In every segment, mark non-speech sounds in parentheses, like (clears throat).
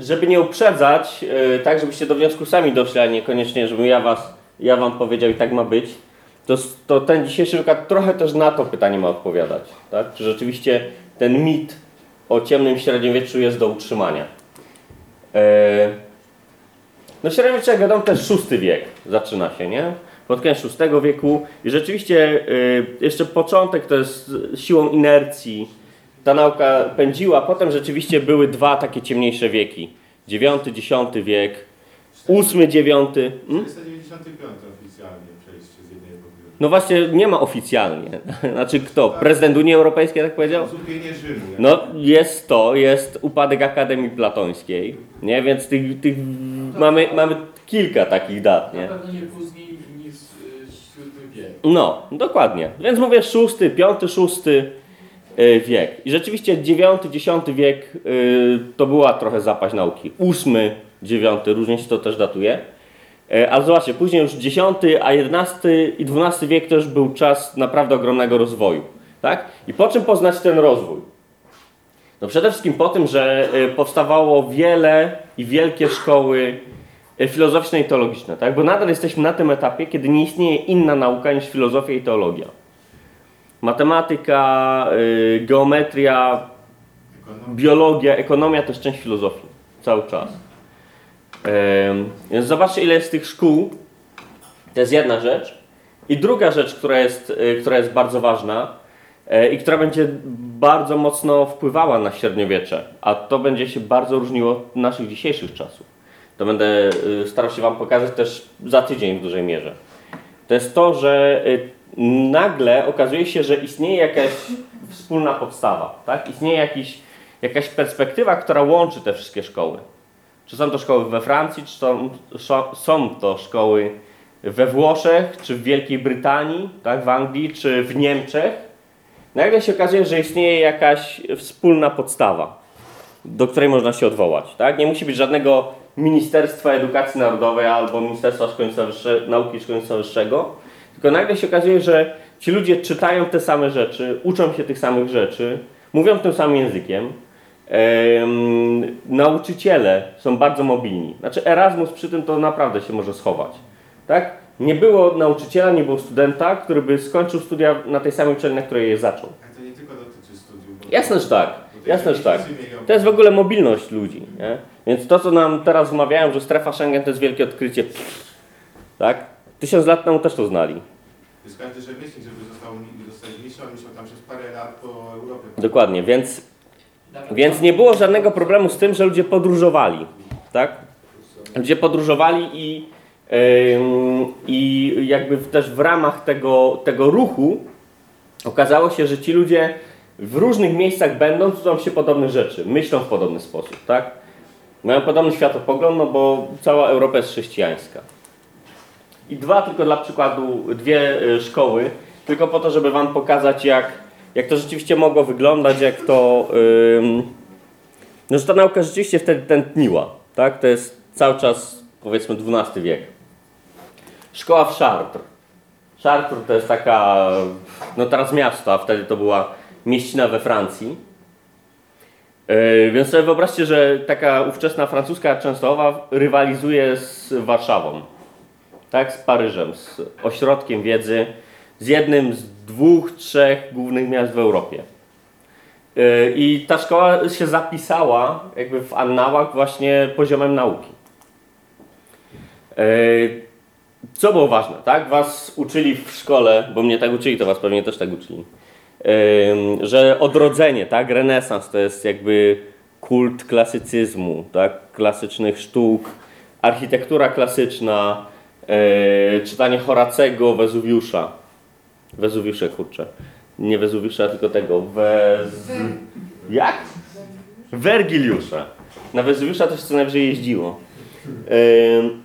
żeby nie uprzedzać, yy, tak żebyście do wniosku sami doszli, a niekoniecznie, żebym ja, was, ja wam powiedział i tak ma być, to, to ten dzisiejszy wykład trochę też na to pytanie ma odpowiadać. Tak? Czy rzeczywiście ten mit o ciemnym średniowieczu jest do utrzymania. Yy, no średniowiecze, jak wiadomo, jest szósty wiek zaczyna się, nie? Pod koniec VI wieku i rzeczywiście yy, jeszcze początek to jest siłą inercji. Ta nauka pędziła, potem rzeczywiście były dwa takie ciemniejsze wieki. IX, X wiek, VIII, IX. Hmm? 495 oficjalnie przejście z jednej epoki. No właśnie nie ma oficjalnie. (laughs) Znaczy kto? Prezydent Unii Europejskiej tak powiedział? Rzymu. No jest to, jest upadek Akademii Platońskiej, nie? Więc tych, tych mamy, mamy kilka takich dat, nie? wiek. No, dokładnie. Więc mówię szósty, piąty, szósty wiek. I rzeczywiście dziesiąty wiek y, to była trochę zapaść nauki. Ósmy, dziewiąty, różnie się to też datuje. E, Ale zobaczcie, później już dziesiąty, a jedenasty i dwunasty wiek to już był czas naprawdę ogromnego rozwoju. Tak? I po czym poznać ten rozwój? No przede wszystkim po tym, że powstawało wiele i wielkie szkoły filozoficzne i teologiczne, tak? Bo nadal jesteśmy na tym etapie, kiedy nie istnieje inna nauka niż filozofia i teologia. Matematyka, y, geometria, Ekonomia. biologia, ekonomia to jest część filozofii. Cały czas. Em, Więc zobaczcie, ile jest tych szkół. To jest jedna rzecz. I druga rzecz, która jest, y, która jest bardzo ważna e, i która będzie bardzo mocno wpływała na średniowiecze, a to będzie się bardzo różniło od naszych dzisiejszych czasów. To będę y, starał się Wam pokazać też za tydzień w dużej mierze. To jest to, że y, nagle okazuje się, że istnieje jakaś wspólna podstawa, tak? Istnieje jakiś, jakaś perspektywa, która łączy te wszystkie szkoły. Czy są to szkoły we Francji, czy są, są to szkoły we Włoszech, czy w Wielkiej Brytanii, tak, w Anglii, czy w Niemczech. Nagle się okazuje, że istnieje jakaś wspólna podstawa, do której można się odwołać. Tak? Nie musi być żadnego Ministerstwa Edukacji Narodowej albo Ministerstwa Szkolnictwa Wyższe, Nauki i Szkolnictwa Wyższego, tylko nagle się okazuje, że ci ludzie czytają te same rzeczy, uczą się tych samych rzeczy, mówią tym samym językiem. Em, nauczyciele są bardzo mobilni. Znaczy Erasmus przy tym to naprawdę się może schować. Tak? Nie było nauczyciela, nie było studenta, który by skończył studia na tej samej uczelni, na której je zaczął. A to nie tylko dotyczy studiów. Jasne, że tak. Jasne, że tak. To jest w ogóle mobilność ludzi. Nie? Więc to, co nam teraz wmawiają, że strefa Schengen to jest wielkie odkrycie. pff, Tak? Tysiąc lat temu też to znali. To jest każdy rzemieślnik, żeby został, mistrzem, musiał tam przez parę lat po Europie. Dokładnie, więc, więc nie było żadnego problemu z tym, że ludzie podróżowali. Tak? Ludzie podróżowali i, ym, i jakby też w ramach tego, tego ruchu okazało się, że ci ludzie w różnych miejscach będąc uczą się podobnych rzeczy, myślą w podobny sposób, tak? Mają podobny światopogląd, no bo cała Europa jest chrześcijańska. I dwa tylko dla przykładu, dwie y, szkoły, tylko po to, żeby wam pokazać jak, jak to rzeczywiście mogło wyglądać, jak to... No, że ta nauka rzeczywiście wtedy tętniła, tak? To jest cały czas, powiedzmy, XII wiek. Szkoła w Chartres. Chartres to jest taka, no teraz miasto, a wtedy to była mieścina we Francji. Yy, więc sobie wyobraźcie, że taka ówczesna francuska Częstochowa rywalizuje z Warszawą, tak, z Paryżem, z ośrodkiem wiedzy, z jednym z dwóch, trzech głównych miast w Europie. Yy, I ta szkoła się zapisała jakby w annałach właśnie poziomem nauki. Yy, Co było ważne, tak? Was uczyli w szkole, bo mnie tak uczyli, to was pewnie też tak uczyli, Ym, że odrodzenie, tak? Renesans to jest jakby kult klasycyzmu, tak? Klasycznych sztuk, architektura klasyczna, yy, czytanie Horacego, Wezuwiusza. Wezuwiusze, kurczę. Nie Wezuwiusza, tylko tego. Wez... Jak? Wergiliusza. Na Wezuwiusza się co najwyżej jeździło. Ym,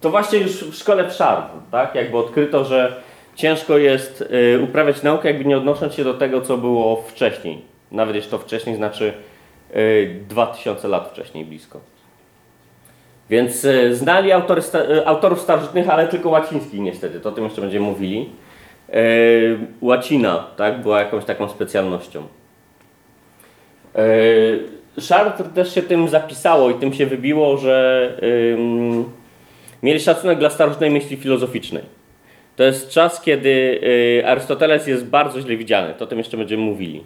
to właśnie już w szkole w Chartres, tak? Jakby odkryto, że ciężko jest y, uprawiać naukę, jakby nie odnosząc się do tego, co było wcześniej. Nawet jeśli to wcześniej znaczy y, 2000 lat wcześniej blisko. Więc y, znali autory, y, autorów starożytnych, ale tylko łacińskich niestety, to o tym jeszcze będziemy mówili. Y, łacina, tak, była jakąś taką specjalnością. Chartres też się tym zapisało i tym się wybiło, że mieli szacunek dla starożytnej myśli filozoficznej. To jest czas, kiedy Arystoteles jest bardzo źle widziany. To o tym jeszcze będziemy mówili.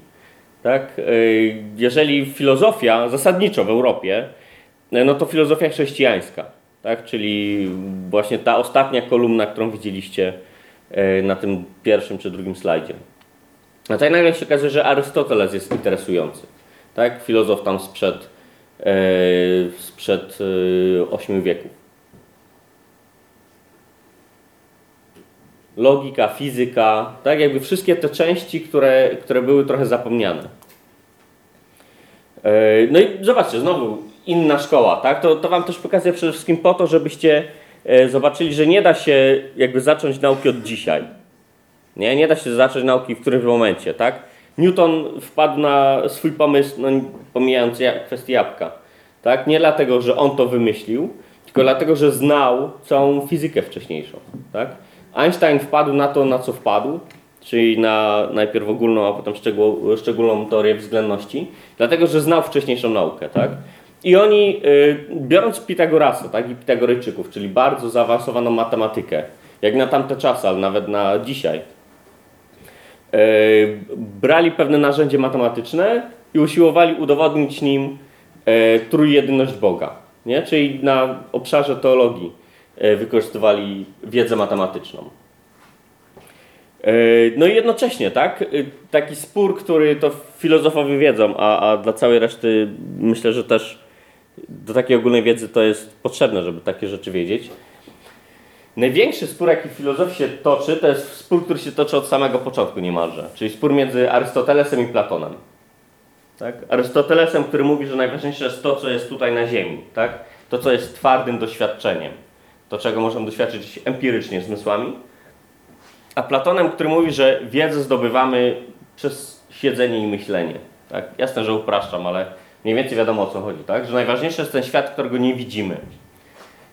Tak? Jeżeli filozofia, zasadniczo w Europie, no to filozofia chrześcijańska. Tak? Czyli właśnie ta ostatnia kolumna, którą widzieliście y, na tym pierwszym czy drugim slajdzie. A tutaj nagle się okazuje, że Arystoteles jest interesujący. Tak? Filozof tam sprzed, e, sprzed e, 8 wieków. Logika, fizyka, tak jakby wszystkie te części, które, które były trochę zapomniane. E, no i zobaczcie, znowu inna szkoła, tak? To, to wam też pokazuję przede wszystkim po to, żebyście e, zobaczyli, że nie da się jakby zacząć nauki od dzisiaj. Nie, nie da się zacząć nauki w którymś momencie, tak? Newton wpadł na swój pomysł, no, pomijając ja, kwestię jabłka, tak? Nie dlatego, że on to wymyślił, tylko dlatego, że znał całą fizykę wcześniejszą, tak? Einstein wpadł na to, na co wpadł, czyli na najpierw ogólną, a potem szczegół, szczególną teorię względności, dlatego, że znał wcześniejszą naukę, tak? I oni, y, biorąc Pitagorasa, tak, i Pitagorejczyków, czyli bardzo zaawansowaną matematykę, jak na tamte czasy, ale nawet na dzisiaj, e, brali pewne narzędzie matematyczne i usiłowali udowodnić nim e, trójjedyność Boga. Nie? Czyli na obszarze teologii wykorzystywali wiedzę matematyczną. No i jednocześnie, tak? Taki spór, który to filozofowie wiedzą, a, a dla całej reszty myślę, że też do takiej ogólnej wiedzy to jest potrzebne, żeby takie rzeczy wiedzieć. Największy spór, jaki w filozofii się toczy, to jest spór, który się toczy od samego początku niemalże. Czyli spór między Arystotelesem i Platonem. Tak? Arystotelesem, który mówi, że najważniejsze jest to, co jest tutaj na Ziemi. Tak? To, co jest twardym doświadczeniem. To, czego możemy doświadczyć empirycznie zmysłami. A Platonem, który mówi, że wiedzę zdobywamy przez siedzenie i myślenie. Tak? Jasne, że upraszczam, ale mniej więcej wiadomo o co chodzi. Tak? Że najważniejszy jest ten świat, którego nie widzimy.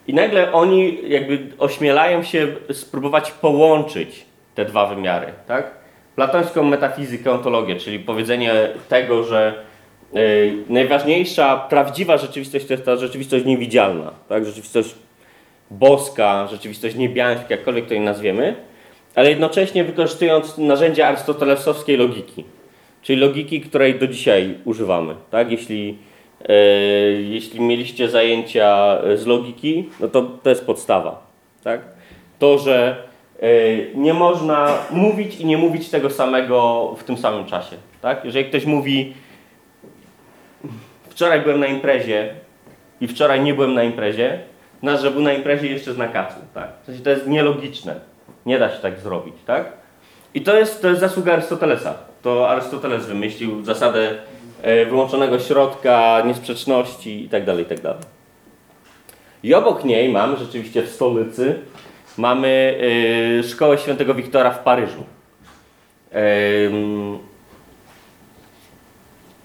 I nagle oni jakby ośmielają się spróbować połączyć te dwa wymiary, tak? Platońską metafizykę, ontologię, czyli powiedzenie tego, że y, najważniejsza, prawdziwa rzeczywistość to jest ta rzeczywistość niewidzialna, tak? Rzeczywistość boska, rzeczywistość niebiańska, jakkolwiek to jej nazwiemy, ale jednocześnie wykorzystując narzędzia arystotelesowskiej logiki, czyli logiki, której do dzisiaj używamy, tak? Jeśli E, Jeśli mieliście zajęcia z logiki, no to to jest podstawa. Tak? To, że e, nie można mówić i nie mówić tego samego w tym samym czasie. Tak? Jeżeli ktoś mówi, wczoraj byłem na imprezie i wczoraj nie byłem na imprezie, znaczy, że był na imprezie jeszcze z nakazu. Tak? W sensie to jest nielogiczne. Nie da się tak zrobić. Tak? I to jest, to jest zasługa Arystotelesa. To Arystoteles wymyślił zasadę e, wyłączonego środka, niesprzeczności itd. itd. I obok niej mamy rzeczywiście w stolicy mamy e, szkołę świętego Wiktora w Paryżu. Em,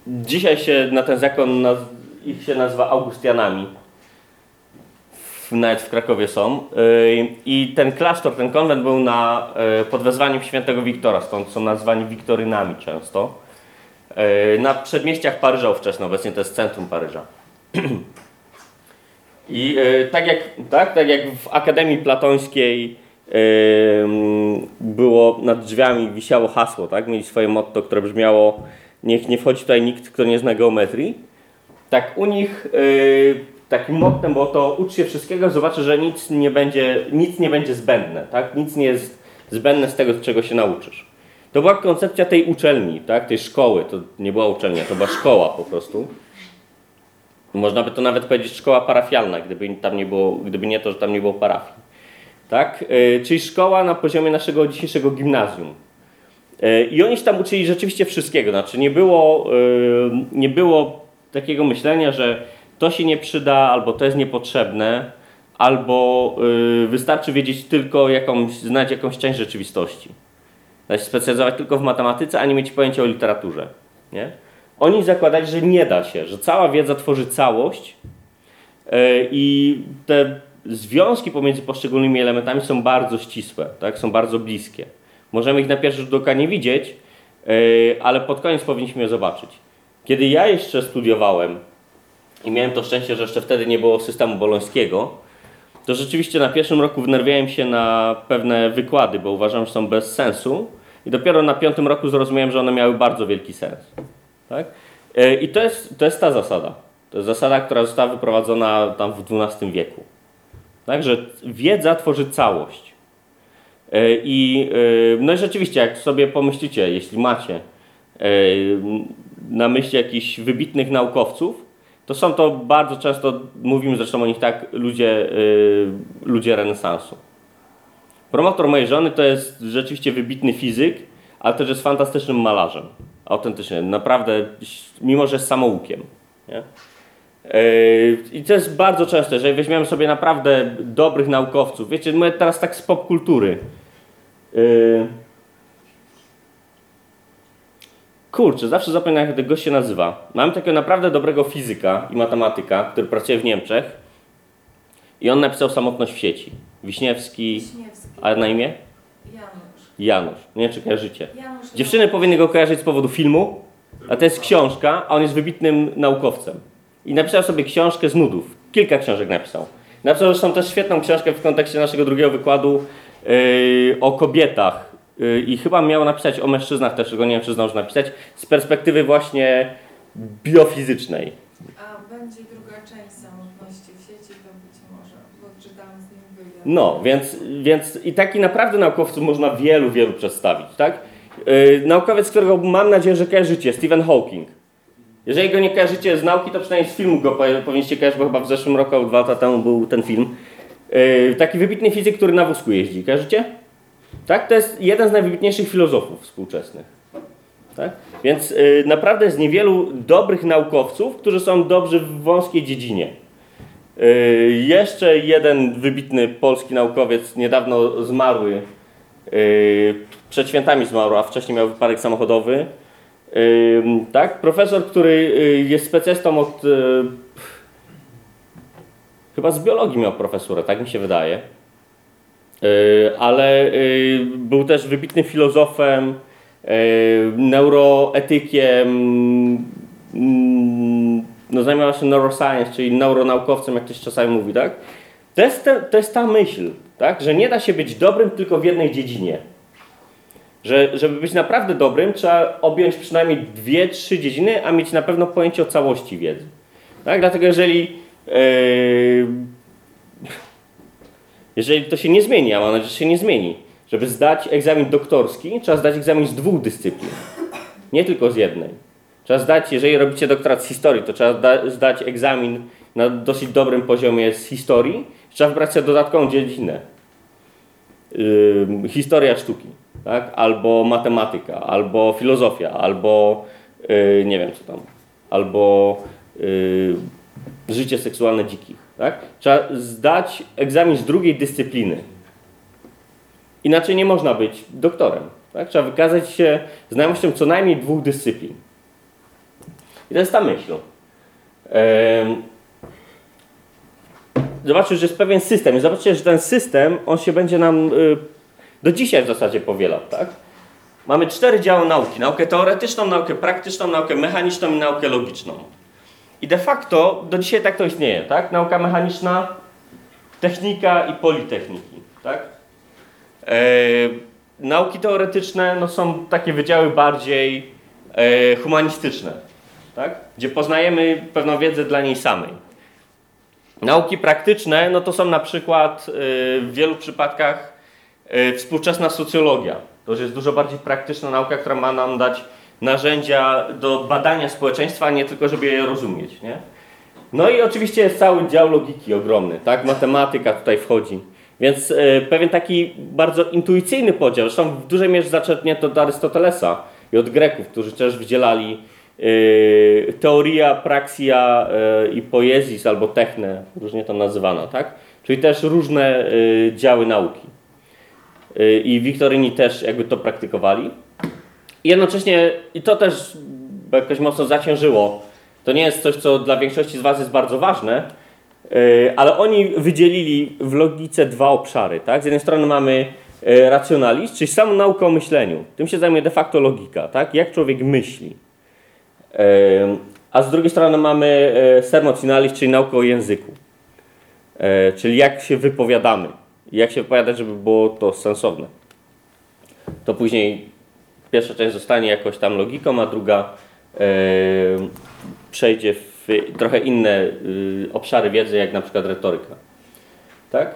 Dzisiaj się na ten zakon naz ich się nazywa Augustianami. W, nawet w Krakowie są. Yy, I ten klasztor, ten konwent był na, yy, pod wezwaniem świętego Wiktora, stąd są nazwani Wiktorynami często. Yy, na przedmieściach Paryża ówczesne, obecnie to jest centrum Paryża. (clears throat) I tak, jak, tak, tak jak w Akademii Platońskiej yy, było nad drzwiami, wisiało hasło, tak? mieli swoje motto, które brzmiało niech nie wchodzi tutaj nikt, kto nie zna geometrii. Tak u nich takim mottem było to ucz się wszystkiego, zobaczy, że nic nie będzie, nic nie będzie zbędne, tak? Nic nie jest zbędne z tego, czego się nauczysz. To była koncepcja tej uczelni, tak? tej szkoły. To nie była uczelnia, to była szkoła po prostu. Można by to nawet powiedzieć szkoła parafialna, gdyby tam nie było, gdyby nie to, że tam nie było parafii. Tak? Yy, czyli szkoła na poziomie naszego dzisiejszego gimnazjum. Yy, I oni się tam uczyli rzeczywiście wszystkiego. Znaczy nie było, yy, nie było takiego myślenia, że to się nie przyda, albo to jest niepotrzebne, albo yy, wystarczy wiedzieć tylko jakąś, znać jakąś część rzeczywistości. Znaczy specjalizować tylko w matematyce, a nie mieć pojęcia o literaturze. Nie? Oni zakładali, że nie da się, że cała wiedza tworzy całość yy, i te związki pomiędzy poszczególnymi elementami są bardzo ścisłe, tak? są bardzo bliskie. Możemy ich na pierwszy rzut oka nie widzieć, yy, ale pod koniec powinniśmy je zobaczyć. Kiedy ja jeszcze studiowałem i miałem to szczęście, że jeszcze wtedy nie było systemu bolońskiego, to rzeczywiście na pierwszym roku wnerwiałem się na pewne wykłady, bo uważam, że są bez sensu. I dopiero na piątym roku zrozumiałem, że one miały bardzo wielki sens. Tak? E, I to jest, to jest ta zasada. To jest zasada, która została wyprowadzona tam w XII wieku. Także wiedza tworzy całość. E, I, e, no i rzeczywiście, jak sobie pomyślicie, jeśli macie na myśli jakichś wybitnych naukowców, to są to bardzo często, mówimy zresztą o nich tak, ludzie, ludzie renesansu. Promotor mojej żony to jest rzeczywiście wybitny fizyk, ale też jest fantastycznym malarzem. Autentycznie, naprawdę, mimo że jest samoukiem. Nie? I to jest bardzo często, jeżeli weźmiemy sobie naprawdę dobrych naukowców, wiecie, my teraz tak z popkultury. Kurczę, zawsze zapominam jak ten gość się nazywa. Mamy takiego naprawdę dobrego fizyka i matematyka, który pracuje w Niemczech i on napisał Samotność w sieci. Wiśniewski, Wiśniewski. a na imię? Janusz. Janusz. Nie wiem, czy kojarzycie. Janusz Dziewczyny powinny go kojarzyć z powodu filmu, a to jest książka, a on jest wybitnym naukowcem. I napisał sobie książkę z nudów. Kilka książek napisał. Napisał zresztą też świetną książkę w kontekście naszego drugiego wykładu yy, o kobietach. Yy, I chyba miał napisać o mężczyznach też, czego nie wiem, czy zdążył napisać, z perspektywy właśnie biofizycznej. A będzie druga część samotności w sieci, to być może, bo czytałam z nim wywiad. No, więc, więc i taki naprawdę naukowców można wielu, wielu przedstawić, tak? Yy, naukowiec, którego mam nadzieję, że kojarzycie, Stephen Hawking. Jeżeli go nie kojarzycie z nauki, to przynajmniej z filmu go powinniście kojarzyć, bo chyba w zeszłym roku albo dwa lata temu był ten film. Yy, taki wybitny fizyk, który na wózku jeździ. Kojarzycie? Tak? To jest jeden z najwybitniejszych filozofów współczesnych. Tak? Więc yy, naprawdę jest niewielu dobrych naukowców, którzy są dobrzy w wąskiej dziedzinie. Yy, jeszcze jeden wybitny polski naukowiec, niedawno zmarły, yy, przed świętami zmarł, a wcześniej miał wypadek samochodowy. Tak, profesor, który y, jest specjalistą od. Y, chyba z biologii miał profesurę, tak mi się wydaje. Y, ale był też wybitnym filozofem, neuroetykiem, mm, no zajmował się neuroscience, czyli neuronaukowcem, jak ktoś czasami mówi, tak? To jest, te, to jest ta myśl, tak? że nie da się być dobrym tylko w jednej dziedzinie. Że, żeby być naprawdę dobrym, trzeba objąć przynajmniej dwie, trzy dziedziny, a mieć na pewno pojęcie o całości wiedzy. Tak? Dlatego jeżeli, yy, jeżeli to się nie zmieni, a mam nadzieję, że się nie zmieni, żeby zdać egzamin doktorski, trzeba zdać egzamin z dwóch dyscyplin, nie tylko z jednej. Trzeba zdać, jeżeli robicie doktorat z historii, to trzeba zdać egzamin na dosyć dobrym poziomie z historii, trzeba wybrać sobie dodatkową dziedzinę. Yy, historia sztuki tak? albo matematyka, albo filozofia, albo yy, nie wiem co tam, albo yy, życie seksualne dzikich. Tak? Trzeba zdać egzamin z drugiej dyscypliny. Inaczej nie można być doktorem. Tak? Trzeba wykazać się znajomością co najmniej dwóch dyscyplin. I to jest ta myśl. Zobaczcie, że jest pewien system. I zobaczcie, że ten system, on się będzie nam yy, do dzisiaj w zasadzie powiela, tak? Mamy cztery działy nauki. Naukę teoretyczną, naukę praktyczną, naukę mechaniczną i naukę logiczną. I de facto do dzisiaj tak to istnieje, tak? Nauka mechaniczna, technika i politechniki, tak? E, nauki teoretyczne no, są takie wydziały bardziej e, humanistyczne, tak? Gdzie poznajemy pewną wiedzę dla niej samej. Nauki praktyczne no, to są na przykład e, w wielu przypadkach E, współczesna socjologia. To już jest dużo bardziej praktyczna nauka, która ma nam dać narzędzia do badania społeczeństwa, a nie tylko, żeby je rozumieć. Nie? No i oczywiście jest cały dział logiki ogromny, tak? Matematyka tutaj wchodzi. Więc e, pewien taki bardzo intuicyjny podział, zresztą w dużej mierze zaczerpnięto od Arystotelesa i od Greków, którzy też wydzielali e, teoria, praxia i poezis albo techne, różnie to nazywano, tak? Czyli też różne działy nauki. Y, i Wiktoryni też jakby to praktykowali. I jednocześnie, i to też jakoś mocno zaciężyło, to nie jest coś, co dla większości z Was jest bardzo ważne, y, ale oni wydzielili w logice dwa obszary. Tak? Z jednej strony mamy y, racjonalizm, czyli samą naukę o myśleniu. Tym się zajmuje de facto logika, tak? jak człowiek myśli. E, A z drugiej strony mamy sermocinalis, czyli naukę o języku. Czyli jak się wypowiadamy. Jak się wypowiadać, żeby było to sensowne. To później pierwsza część zostanie jakoś tam logiką, a druga e, przejdzie w trochę inne y, obszary wiedzy, jak na przykład retoryka. Tak?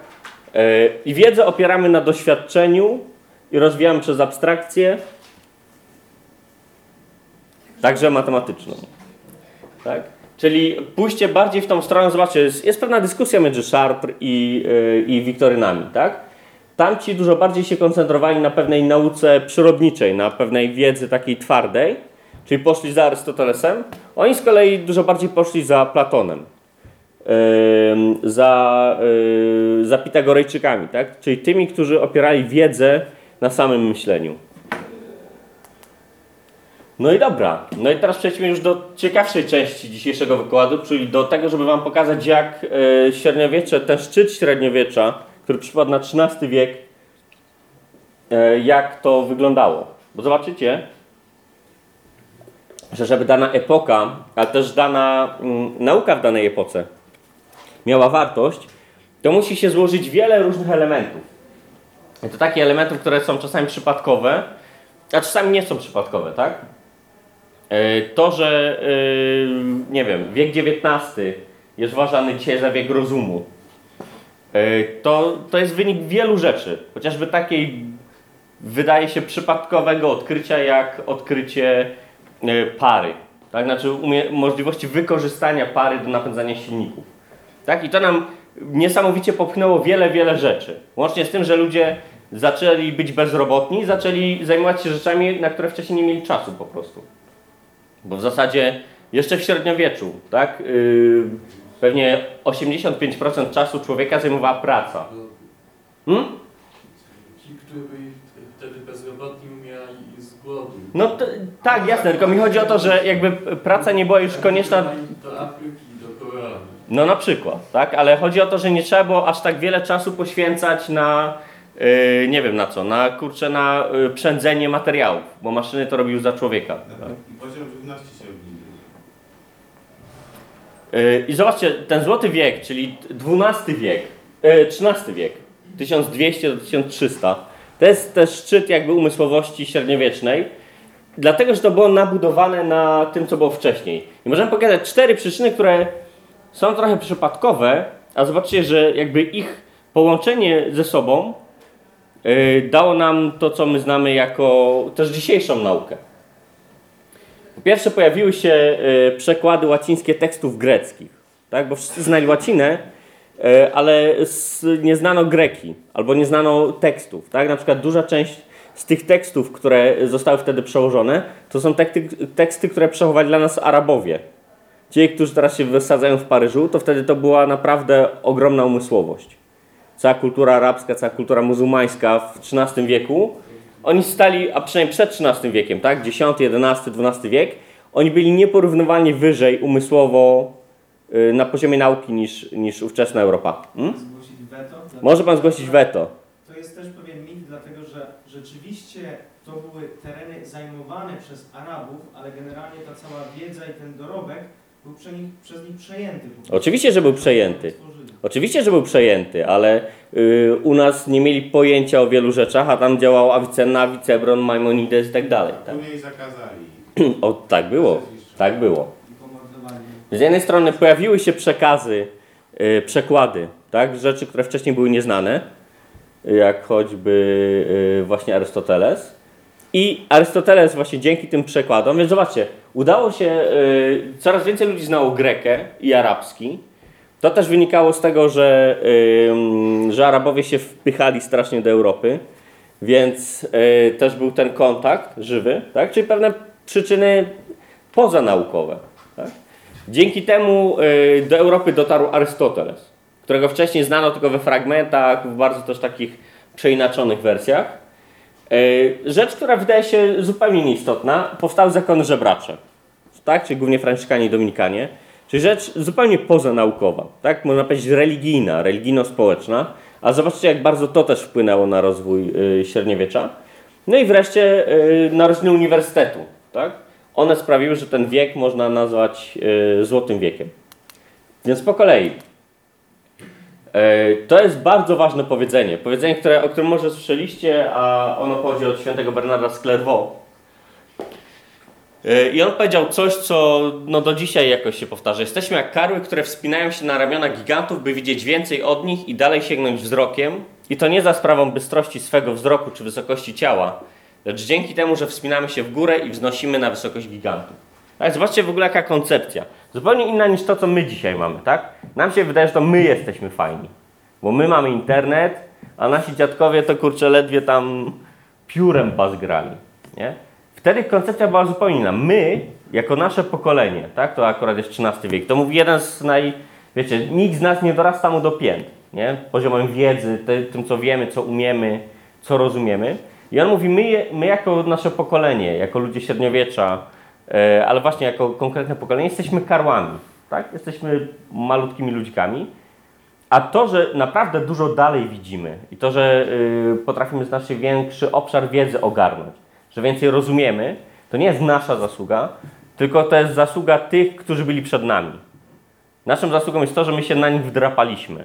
E, I wiedzę opieramy na doświadczeniu i rozwijamy przez abstrakcję, także matematyczną. Tak? Czyli pójście bardziej w tą stronę, zobaczcie, jest, jest pewna dyskusja między Chartres i, yy, i Wiktorynami, tak? Tamci dużo bardziej się koncentrowali na pewnej nauce przyrodniczej, na pewnej wiedzy takiej twardej, czyli poszli za Arystotelesem. Oni z kolei dużo bardziej poszli za Platonem, za, yy, za Pitagorejczykami, tak? Czyli tymi, którzy opierali wiedzę na samym myśleniu. No i dobra. No i teraz przejdźmy już do ciekawszej części dzisiejszego wykładu, czyli do tego, żeby Wam pokazać, jak e, średniowiecze, ten szczyt średniowiecza, który przypadł na XIII wiek, e, jak to wyglądało. Bo zobaczycie, że żeby dana epoka, ale też dana mm, nauka w danej epoce miała wartość, to musi się złożyć wiele różnych elementów. I to takie elementów, które są czasami przypadkowe, a czasami nie są przypadkowe, tak? E, To, że e, nie wiem, wiek XIX jest uważany dzisiaj za wiek rozumu, to, to jest wynik wielu rzeczy. Chociażby takiej, wydaje się, przypadkowego odkrycia, jak odkrycie e, pary. Tak? Znaczy możliwości wykorzystania pary do napędzania silników. Tak? I to nam niesamowicie popchnęło wiele, wiele rzeczy. Łącznie z tym, że ludzie zaczęli być bezrobotni, zaczęli zajmować się rzeczami, na które wcześniej nie mieli czasu po prostu. Bo w zasadzie jeszcze w średniowieczu, tak? Yy, pewnie 85% czasu człowieka zajmowała praca. Hmm? Ci, którzy byli wtedy bezrobotni, umierali z głodu. No to, tak, jasne, tylko mi chodzi o to, że jakby praca nie była już konieczna, Do Afryki, do Koranu. no na przykład, tak? Ale chodzi o to, że nie trzeba było aż tak wiele czasu poświęcać na, yy, nie wiem na co, na kurczę, na yy, przędzenie materiałów, bo maszyny to robiły za człowieka. Tak? I poziom żywności I zobaczcie, ten złoty wiek, czyli XII wiek, yy, XIII wiek, 1200 do 1300, to jest też szczyt jakby umysłowości średniowiecznej, dlatego, że to było nabudowane na tym, co było wcześniej. I możemy pokazać cztery przyczyny, które są trochę przypadkowe, a zobaczcie, że jakby ich połączenie ze sobą yy, dało nam to, co my znamy jako też dzisiejszą naukę. Po pierwsze pojawiły się e, przekłady łacińskie tekstów greckich, tak? bo wszyscy znali łacinę, e, ale nie znano greki, albo nie znano tekstów. Tak? Na przykład duża część z tych tekstów, które zostały wtedy przełożone, to są teksty, teksty które przechowali dla nas Arabowie. Ci, którzy teraz się wysadzają w Paryżu, to wtedy to była naprawdę ogromna umysłowość. Cała kultura arabska, cała kultura muzułmańska w XIII wieku, oni stali, a przynajmniej przed XIII wiekiem, tak? X, XI, XII wiek, oni byli nieporównywalnie wyżej umysłowo y, na poziomie nauki niż, niż ówczesna Europa. Hmm? Weto? Może pan zgłosić weto. To jest też pewien mit, dlatego że rzeczywiście to były tereny zajmowane przez Arabów, ale generalnie ta cała wiedza i ten dorobek był prze nich, przez nich przejęty. Oczywiście, że był przejęty. Oczywiście, że był przejęty, ale u nas nie mieli pojęcia o wielu rzeczach, a tam działał Avicenna, Avicebron, Maimonides i tak dalej. Tak? Później zakazali. (clears throat) O, tak było. Tak było. Z jednej strony pojawiły się przekazy, y, przekłady, tak? rzeczy, które wcześniej były nieznane, jak choćby y, właśnie Arystoteles. I Arystoteles właśnie dzięki tym przekładom, więc zobaczcie, udało się, y, coraz więcej ludzi znało grekę i arabski. To też wynikało z tego, że, y, że Arabowie się wpychali strasznie do Europy, więc y, też był ten kontakt żywy, tak? czyli pewne przyczyny pozanaukowe. Tak? Dzięki temu y, do Europy dotarł Arystoteles, którego wcześniej znano tylko we fragmentach, w bardzo też takich przeinaczonych wersjach. Y, Rzecz, która wydaje się zupełnie nieistotna, powstały zakony żebracze, tak? czyli głównie franciszkanie i dominikanie, czyli rzecz zupełnie pozanaukowa, tak? można powiedzieć religijna, religijno-społeczna, a zobaczcie jak bardzo to też wpłynęło na rozwój y, średniowiecza. No i wreszcie y, narodziny uniwersytetu, tak? one sprawiły, że ten wiek można nazwać e, złotym wiekiem. Więc po kolei. E, To jest bardzo ważne powiedzenie. Powiedzenie, które, o którym może słyszeliście, a ono pochodzi od świętego Bernarda z Clairvaux. E, I on powiedział coś, co no do dzisiaj jakoś się powtarza. Jesteśmy jak karły, które wspinają się na ramiona gigantów, by widzieć więcej od nich i dalej sięgnąć wzrokiem. I to nie za sprawą bystrości swego wzroku czy wysokości ciała, lecz dzięki temu, że wspinamy się w górę i wznosimy na wysokość gigantów. Tak, zobaczcie w ogóle jaka koncepcja. Zupełnie inna niż to, co my dzisiaj mamy, tak? Nam się wydaje, że to my jesteśmy fajni. Bo my mamy internet, a nasi dziadkowie to kurczę ledwie tam piórem bazgrali, nie? Wtedy koncepcja była zupełnie inna. My, jako nasze pokolenie, tak? To akurat jest XIII wiek, to mówi jeden z naj... Wiecie, nikt z nas nie dorasta mu do pięt, nie? Poziomem wiedzy, tym co wiemy, co umiemy, co rozumiemy. I on mówi, my, my jako nasze pokolenie, jako ludzie średniowiecza, e, ale właśnie jako konkretne pokolenie, jesteśmy karłami, tak? Jesteśmy malutkimi ludzikami. A to, że naprawdę dużo dalej widzimy i to, że y, potrafimy znacznie większy obszar wiedzy ogarnąć, że więcej rozumiemy, to nie jest nasza zasługa, tylko to jest zasługa tych, którzy byli przed nami. Naszą zasługą jest to, że my się na nich wdrapaliśmy,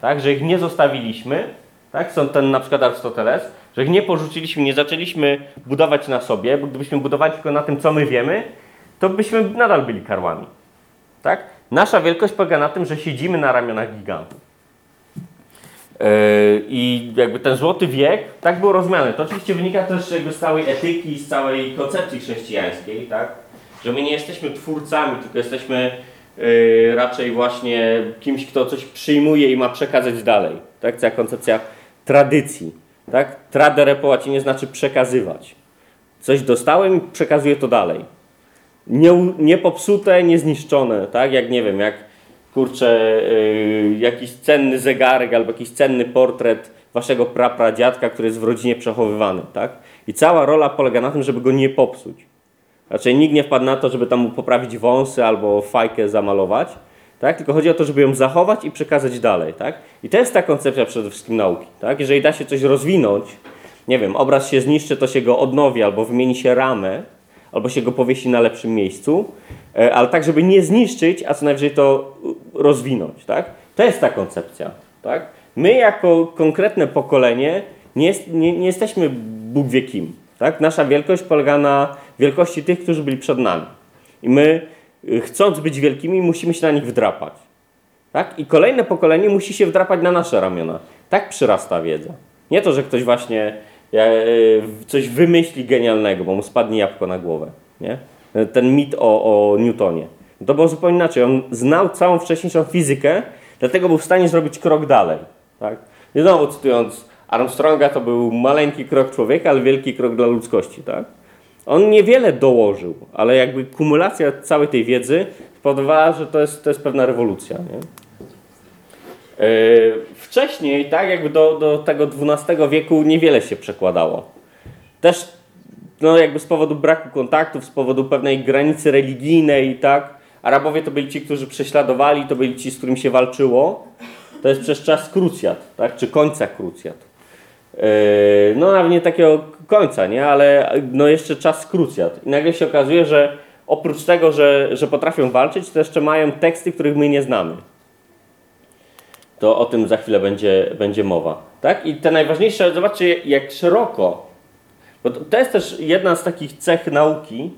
tak? że ich nie zostawiliśmy, tak? są ten na przykład Arystoteles, że ich nie porzuciliśmy, nie zaczęliśmy budować na sobie, bo gdybyśmy budowali tylko na tym, co my wiemy, to byśmy nadal byli karłami. Tak? Nasza wielkość polega na tym, że siedzimy na ramionach gigantów. Yy, I jakby ten złoty wiek tak był rozumiany. To oczywiście wynika też jakby z całej etyki, z całej koncepcji chrześcijańskiej, tak? Że my nie jesteśmy twórcami, tylko jesteśmy yy, raczej właśnie kimś, kto coś przyjmuje i ma przekazać dalej. Tak? Cała koncepcja tradycji. Tak? Tradere po łacinie znaczy przekazywać. Coś dostałem i przekazuję to dalej nie, nie popsute, nie zniszczone, tak? Jak nie wiem, jak kurczę, yy, jakiś cenny zegarek albo jakiś cenny portret waszego prapradziadka, który jest w rodzinie przechowywany, tak? I cała rola polega na tym, żeby go nie popsuć. Raczej nikt nie wpadł na to, żeby tam poprawić wąsy albo fajkę zamalować, tak? Tylko chodzi o to, żeby ją zachować i przekazać dalej, tak? I to jest ta koncepcja przede wszystkim nauki, tak? Jeżeli da się coś rozwinąć, nie wiem, obraz się zniszczy, to się go odnowi albo wymieni się ramę, albo się go powiesi na lepszym miejscu, e, ale tak, żeby nie zniszczyć, a co najwyżej to y, rozwinąć, tak? To jest ta koncepcja, tak? My jako konkretne pokolenie nie, nie, nie jesteśmy Bóg wie kim, tak? Nasza wielkość polega na wielkości tych, którzy byli przed nami. I my, y, chcąc być wielkimi, musimy się na nich wdrapać, tak? I kolejne pokolenie musi się wdrapać na nasze ramiona. Tak przyrasta wiedza. Nie to, że ktoś właśnie e, coś wymyśli genialnego, bo mu spadnie jabłko na głowę. Nie? Ten mit o, o Newtonie. To było zupełnie inaczej. On znał całą wcześniejszą fizykę, dlatego był w stanie zrobić krok dalej. Tak? I znowu cytując Armstronga, to był maleńki krok człowieka, ale wielki krok dla ludzkości. Tak? On niewiele dołożył, ale jakby kumulacja całej tej wiedzy spowodowała, że to jest, to jest pewna rewolucja. Nie? E, Wcześniej, tak, jakby do, do tego XII wieku niewiele się przekładało. Też no, jakby z powodu braku kontaktów, z powodu pewnej granicy religijnej, tak. Arabowie to byli ci, którzy prześladowali, to byli ci, z którymi się walczyło. To jest przez czas krucjat, tak, czy końca krucjat. E, No nawet nie takiego końca, nie, ale no jeszcze czas krucjat. I nagle się okazuje, że oprócz tego, że, że potrafią walczyć, to jeszcze mają teksty, których my nie znamy to o tym za chwilę będzie, będzie mowa. Tak? I te najważniejsze, zobaczcie jak szeroko, bo to, to jest też jedna z takich cech nauki,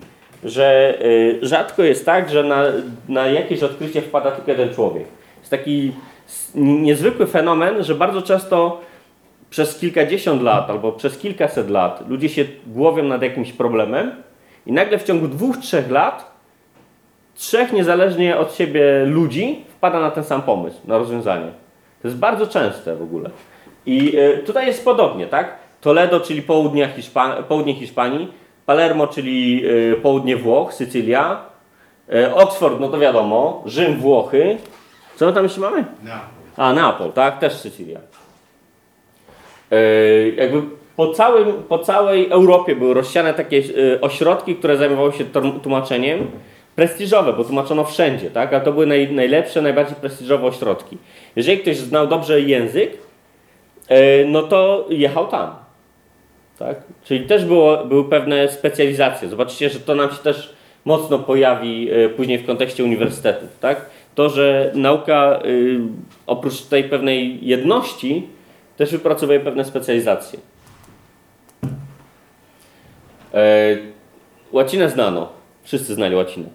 że y, rzadko jest tak, że na, na jakieś odkrycie wpada tylko jeden człowiek. Jest taki niezwykły fenomen, że bardzo często przez kilkadziesiąt lat albo przez kilkaset lat ludzie się głowią nad jakimś problemem i nagle w ciągu dwóch, trzech lat trzech niezależnie od siebie ludzi wpada na ten sam pomysł, na rozwiązanie. To jest bardzo częste w ogóle. I y, tutaj jest podobnie, tak? Toledo, czyli południe Hiszpanii, Palermo, czyli y, południe Włoch, Sycylia, y, Oxford, no to wiadomo, Rzym, Włochy. Co my tam jeszcze mamy? Na. A, Neapol, tak? Też Sycylia. Yy, jakby po, całym, po całej Europie były rozsiane takie ośrodki, które zajmowały się tłumaczeniem. Prestiżowe, bo tłumaczono wszędzie, tak? A to były naj, najlepsze, najbardziej prestiżowe ośrodki. Jeżeli ktoś znał dobrze język, no to jechał tam. Tak? Czyli też było, były pewne specjalizacje. Zobaczycie, że to nam się też mocno pojawi e, później w kontekście uniwersytetów. Tak? To, że nauka y, oprócz tej pewnej jedności też wypracowuje pewne specjalizacje. E, łacinę znano. Wszyscy znali łacinę.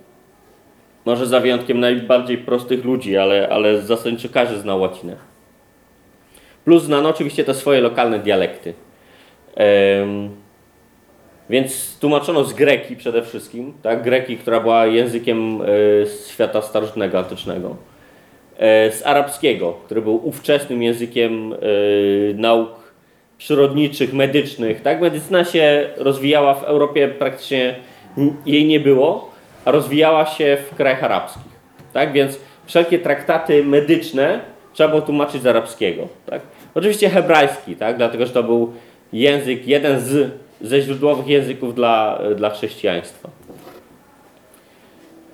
Może za wyjątkiem najbardziej prostych ludzi, ale, ale zasadniczo każdy znał łacinę. Plus znano oczywiście te swoje lokalne dialekty. Więc tłumaczono z greki przede wszystkim, tak? greki, która była językiem e, świata starożytnego, antycznego. Z arabskiego, który był ówczesnym językiem e, nauk przyrodniczych, medycznych. Tak? Medycyna się rozwijała w Europie, praktycznie jej nie było, a rozwijała się w krajach arabskich. Tak? Więc wszelkie traktaty medyczne trzeba było tłumaczyć z arabskiego. Tak? Oczywiście hebrajski, tak? dlatego że to był język, jeden z, ze źródłowych języków dla, dla chrześcijaństwa.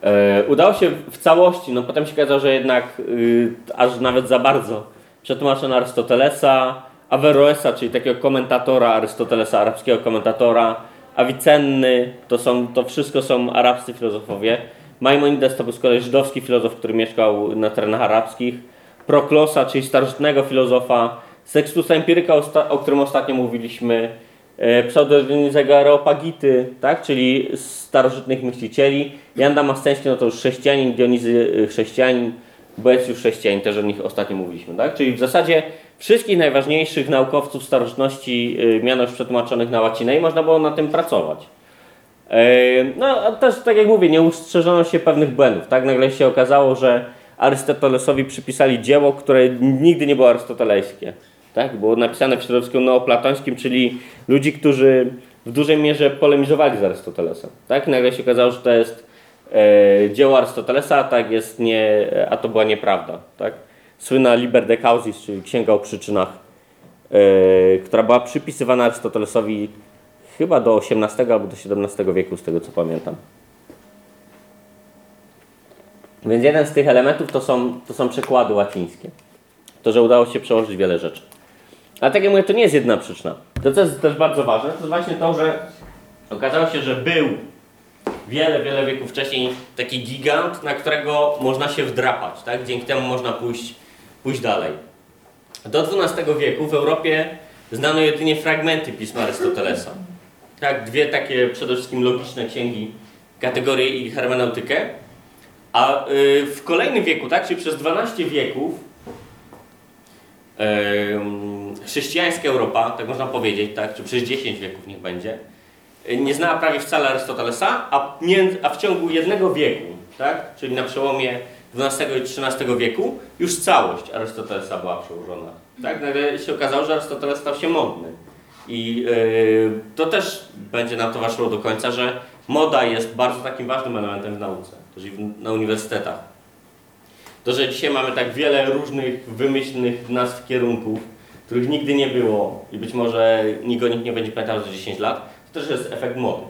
E, udało się w całości, no potem się okazało, że jednak y, aż nawet za bardzo przetłumaczono Arystotelesa, Averroesa, czyli takiego komentatora Arystotelesa, arabskiego komentatora, Avicenny, to, są, to wszystko są arabscy filozofowie. Maimonides to był z kolei żydowski filozof, który mieszkał na terenach arabskich. Proklosa, czyli starożytnego filozofa, Sextusa Empiryka, o którym ostatnio mówiliśmy, e, pseudonizego Areopagity, tak? czyli starożytnych myślicieli. Jan Damasceński no to już chrześcijanin, Dionizy y, chrześcijanin, Boecjusz chrześcijanin, też o nich ostatnio mówiliśmy. Tak? Czyli w zasadzie wszystkich najważniejszych naukowców starożytności y, miano już przetłumaczonych na łacinę i można było na tym pracować. E, No, a też, tak jak mówię, nie ustrzeżono się pewnych błędów. Tak nagle się okazało, że Arystotelesowi przypisali dzieło, które nigdy nie było arystotelejskie. Tak? Było napisane w środowisku neoplatońskim, czyli ludzi, którzy w dużej mierze polemizowali z Arystotelesem. Tak? Nagle się okazało, że to jest e, dzieło Arystotelesa, a tak jest nie, a to była nieprawda. Tak? Słynna Liber de Causis, czyli Księga o przyczynach, e, która była przypisywana Arystotelesowi chyba do XVIII albo do XVII wieku, z tego co pamiętam. Więc jeden z tych elementów to są, to są przekłady łacińskie. To, że udało się przełożyć wiele rzeczy. Ale tak jak mówię, to nie jest jedna przyczyna. To, co jest też bardzo ważne, to właśnie to, że okazało się, że był wiele, wiele wieków wcześniej taki gigant, na którego można się wdrapać. Tak? Dzięki temu można pójść, pójść dalej. Do XII wieku w Europie znano jedynie fragmenty pisma Arystotelesa. Tak, dwie takie przede wszystkim logiczne księgi, kategorie i hermeneutykę. A y, w kolejnym wieku, tak, czyli przez 12 wieków, em, chrześcijańska Europa, tak można powiedzieć, tak, czy przez 10 wieków niech będzie, y, nie znała prawie wcale Arystotelesa, a, a w ciągu jednego wieku, tak, czyli na przełomie XII i XIII wieku, już całość Arystotelesa była przełożona. Tak, nagle się okazało, że Arystoteles stał się modny. I y, to też będzie nam towarzyszyło do końca, że moda jest bardzo takim ważnym elementem w nauce, też i w, na uniwersytetach. To, że dzisiaj mamy tak wiele różnych wymyślnych nazw kierunków, których nigdy nie było i być może nikt o nie będzie pamiętał za 10 lat, to też jest efekt mody.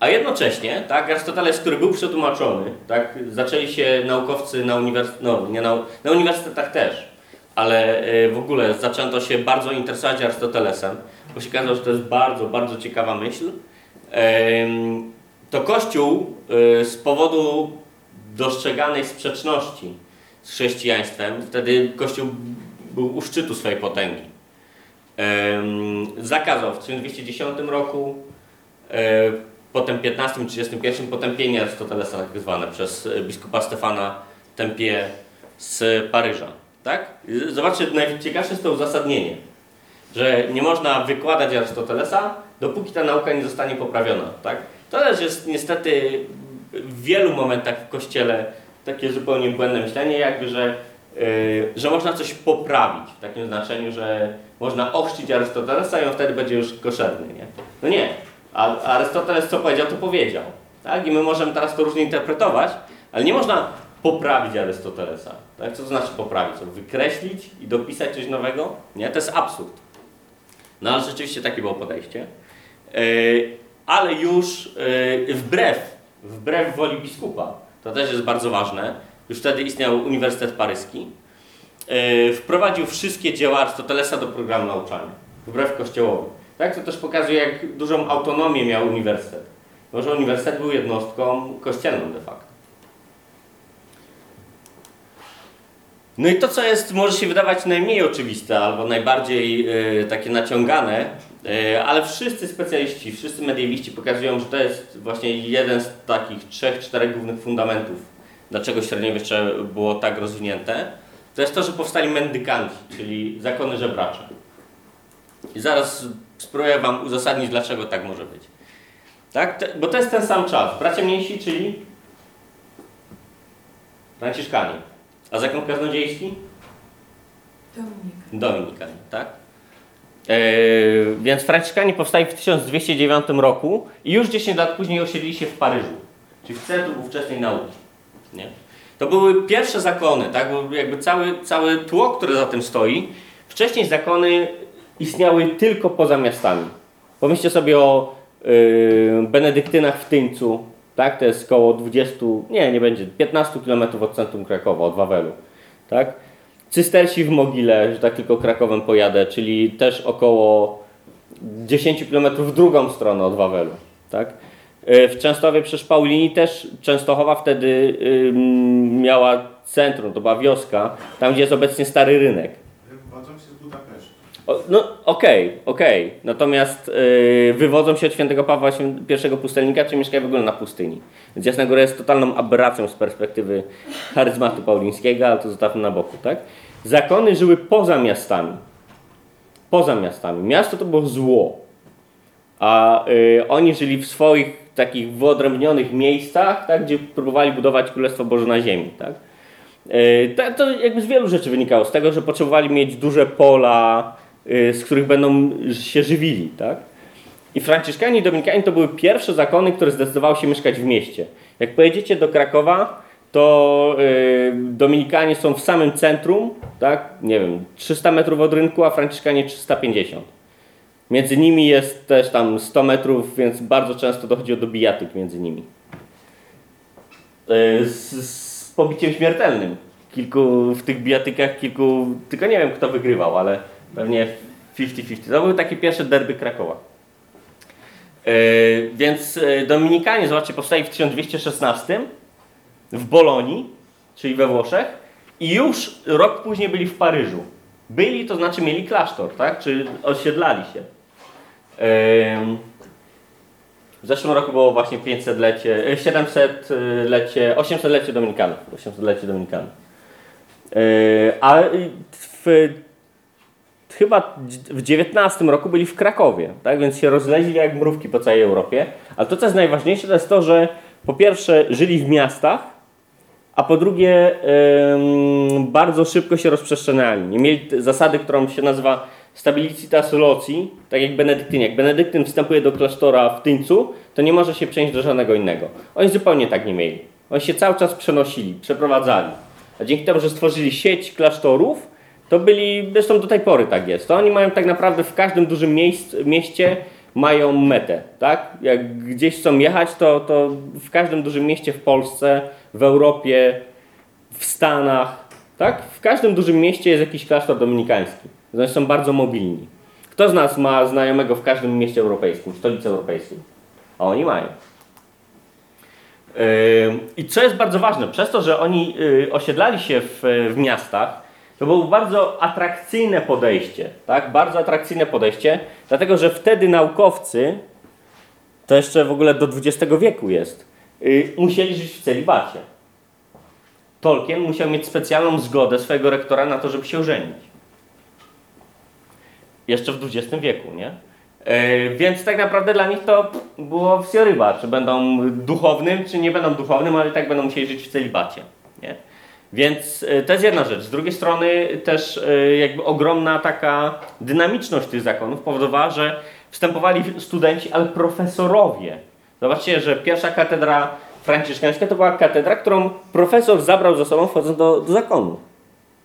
A jednocześnie, tak, Arystoteles, który był przetłumaczony, tak, zaczęli się naukowcy na, uniwers- no, nie na, na uniwersytetach też, ale e, w ogóle zaczęto się bardzo interesować Arystotelesem, bo się okazało, że to jest bardzo, bardzo ciekawa myśl. To Kościół e, z powodu dostrzeganej sprzeczności z chrześcijaństwem, wtedy Kościół był u szczytu swojej potęgi. Zakazał w 1210 roku, e, potem 15 31 potępienie Arystotelesa tak zwane przez biskupa Stefana Tempie z Paryża. Tak? Zobaczcie, najciekawsze jest to uzasadnienie, że nie można wykładać Arystotelesa, dopóki ta nauka nie zostanie poprawiona. Tak? To też jest niestety w wielu momentach w Kościele takie zupełnie błędne myślenie, jakby, że, yy, że można coś poprawić, w takim znaczeniu, że można ochrzcić Arystotelesa i on wtedy będzie już koszerny. Nie? No nie. A Arystoteles co powiedział, to powiedział. Tak? I my możemy teraz to różnie interpretować, ale nie można poprawić Arystotelesa. Tak? Co to znaczy poprawić? Wykreślić i dopisać coś nowego? Nie, to jest absurd. No ale rzeczywiście takie było podejście. Yy, ale już yy, wbrew, wbrew woli biskupa, to też jest bardzo ważne, już wtedy istniał Uniwersytet Paryski, yy, wprowadził wszystkie dzieła Arystotelesa do programu nauczania, wbrew Kościołowi. Tak? To też pokazuje, jak dużą autonomię miał uniwersytet. Może uniwersytet był jednostką kościelną de facto. No i to, co jest, może się wydawać najmniej oczywiste albo najbardziej e, takie naciągane, e, ale wszyscy specjaliści, wszyscy mediewiści pokazują, że to jest właśnie jeden z takich trzech, czterech głównych fundamentów, dlaczego średniowiecze było tak rozwinięte. To jest to, że powstali mendykanci, czyli zakony żebracze. I zaraz spróbuję Wam uzasadnić, dlaczego tak może być. Tak? Bo to jest ten sam czas. Bracia mniejsi, czyli Franciszkanie. A zakon kaznodziejski? Dominik. Dominikanie, tak? E, więc Franciszkanie powstali w 1209 roku i już 10 lat później osiedlili się w Paryżu, czyli w centrum ówczesnej nauki. Nie? To były pierwsze zakony, tak? Jakby cały, całe tło, które za tym stoi. Wcześniej zakony istniały tylko poza miastami. Pomyślcie sobie o y, benedyktynach w Tyńcu, tak? To jest około 20, nie, nie będzie, 15 km od centrum Krakowa, od Wawelu, tak? Cystersi w Mogile, że tak tylko Krakowem pojadę, czyli też około 10 km w drugą stronę od Wawelu, tak? Y, W Częstochowie przy Paulini też Częstochowa wtedy miała centrum, to była wioska, tam gdzie jest obecnie stary rynek. Wywodzą się z Budapesztu. No okej, okej. Natomiast yy, wywodzą się od świętego Pawła pierwszego pustelnika, czy mieszkają w ogóle na pustyni. Więc Jasna Góra jest totalną aberracją z perspektywy charyzmatu paulińskiego, ale to zostawmy na boku, tak? Zakony żyły poza miastami. Poza miastami. Miasto to było zło. A yy, oni żyli w swoich takich wyodrębnionych miejscach, tak, gdzie próbowali budować Królestwo Boże na ziemi, tak? Yy, To, to jakby z wielu rzeczy wynikało. Z tego, że potrzebowali mieć duże pola, yy, z których będą się żywili. Tak? I Franciszkanie i Dominikanie to były pierwsze zakony, które zdecydowały się mieszkać w mieście. Jak pojedziecie do Krakowa, to yy, Dominikanie są w samym centrum, tak? nie wiem, 300 metrów od rynku, a Franciszkanie 350. Między nimi jest też tam 100 metrów, więc bardzo często dochodzi do bijatyk między nimi. Yy, z, z pobiciem śmiertelnym. Kilku w tych bijatykach, kilku, tylko nie wiem kto wygrywał, ale pewnie 50-50. To były takie pierwsze derby Krakowa. Yy, więc yy, Dominikanie, zobaczcie, powstali w 1216 w Bolonii, czyli we Włoszech i już rok później byli w Paryżu. Byli, to znaczy mieli klasztor, tak? Czy osiedlali się. W zeszłym roku było właśnie 500-lecie, e, 700-lecie, 800-lecie Dominikanów. 800-lecie Dominikanów. Yy, A w, chyba w 19 roku byli w Krakowie, tak? więc się rozleźli jak mrówki po całej Europie. Ale to, co jest najważniejsze, to jest to, że po pierwsze żyli w miastach, a po drugie bardzo szybko się rozprzestrzeniali. Nie mieli zasady, którą się nazywa stabilitas loci, tak jak Benedyktyn. Jak Benedyktyn wstępuje do klasztora w Tyńcu, to nie może się przenieść do żadnego innego. Oni zupełnie tak nie mieli. Oni się cały czas przenosili, przeprowadzali. A dzięki temu, że stworzyli sieć klasztorów, to byli, zresztą do tej pory tak jest, to oni mają tak naprawdę w każdym dużym mieście mają metę, tak? Jak gdzieś chcą jechać, to, to w każdym dużym mieście w Polsce, w Europie, w Stanach, tak? W każdym dużym mieście jest jakiś klasztor dominikański. Oni są bardzo mobilni. Kto z nas ma znajomego w każdym mieście europejskim, stolicy europejskiej? A oni mają. Yy, I co jest bardzo ważne, przez to, że oni yy, osiedlali się w, w miastach, to było bardzo atrakcyjne podejście, tak? Bardzo atrakcyjne podejście, dlatego że wtedy naukowcy, to jeszcze w ogóle do XX wieku jest, yy, musieli żyć w celibacie. Tolkien musiał mieć specjalną zgodę swojego rektora na to, żeby się żenić. Jeszcze w XX wieku, nie? Yy, więc tak naprawdę dla nich to było wsioryba, czy będą duchownym, czy nie będą duchownym, ale i tak będą musieli żyć w celibacie. Nie? Więc yy, to jest jedna rzecz. Z drugiej strony też yy, jakby ogromna taka dynamiczność tych zakonów powodowała, że wstępowali studenci, ale profesorowie. Zobaczcie, że pierwsza katedra franciszkańska to była katedra, którą profesor zabrał ze sobą wchodząc do, do zakonu.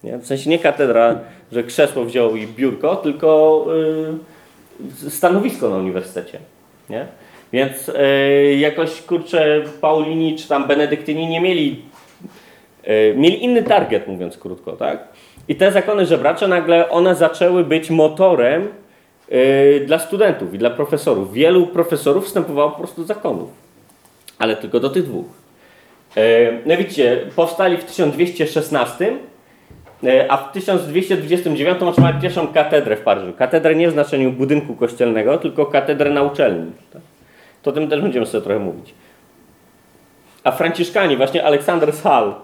Nie? W sensie nie katedra, że krzesło wziął i biurko, tylko yy, stanowisko na uniwersytecie. Nie? Więc yy, jakoś kurczę Paulini czy tam Benedyktyni nie mieli, mieli inny target, mówiąc krótko, tak? I te zakony żebracze nagle one zaczęły być motorem yy, dla studentów i dla profesorów. Wielu profesorów wstępowało po prostu do zakonów, ale tylko do tych dwóch. Yy, no widzicie, powstali w 1216, yy, a w 1229 otrzymali pierwszą katedrę w Paryżu. Katedrę nie w znaczeniu budynku kościelnego, tylko katedrę na uczelni. Tak? To o tym też będziemy sobie trochę mówić. A Franciszkanie, właśnie Aleksander Hall,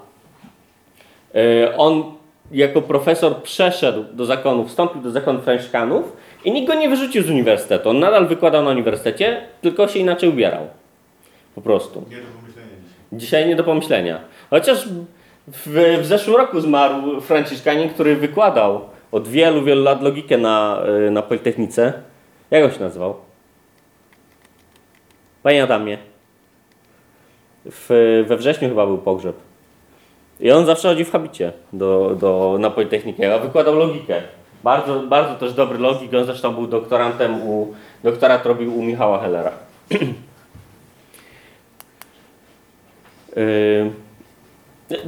on jako profesor przeszedł do zakonu, wstąpił do zakonu Franciszkanów i nikt go nie wyrzucił z uniwersytetu. On nadal wykładał na uniwersytecie, tylko się inaczej ubierał. Po prostu. Nie do pomyślenia dzisiaj. Nie do pomyślenia. Chociaż w, w zeszłym roku zmarł Franciszkanin, który wykładał od wielu, wielu lat logikę na, y, na Politechnice. Jak on się nazywał? Panie Adamie. W, we wrześniu chyba był pogrzeb. I on zawsze chodzi w habicie do, do, na Politechnikę, a wykładał logikę. Bardzo, bardzo też dobry logik, on zresztą był doktorantem u, doktorat robił u Michała Hellera. (clears throat) Yy,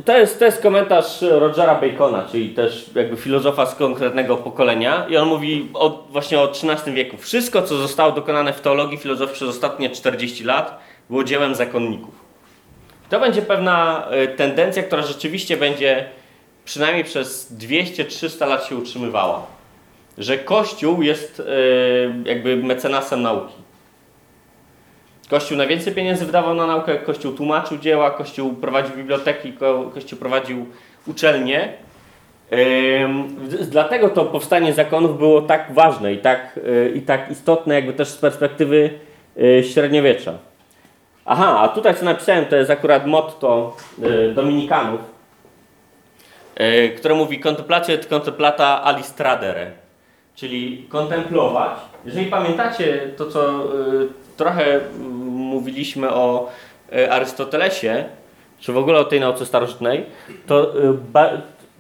To jest, to jest komentarz Rogera Bacona, czyli też jakby filozofa z konkretnego pokolenia i on mówi o, właśnie o XIII wieku. Wszystko, co zostało dokonane w teologii filozofii przez ostatnie 40 lat było dziełem zakonników. To będzie pewna y, tendencja, która rzeczywiście będzie przynajmniej przez 200-300 lat się utrzymywała. Że Kościół jest y, jakby mecenasem nauki. Kościół najwięcej pieniędzy wydawał na naukę, Kościół tłumaczył dzieła, Kościół prowadził biblioteki, ko- Kościół prowadził uczelnie. Dlatego to powstanie zakonów było tak ważne i tak, y, i tak istotne, jakby też z perspektywy średniowiecza. Aha, a tutaj co napisałem, to jest akurat motto y, Dominikanów, y, które mówi contemplatia et contemplata alistradere, czyli kontemplować. Jeżeli pamiętacie to, co y, trochę mówiliśmy o y, Arystotelesie, czy w ogóle o tej nauce starożytnej, to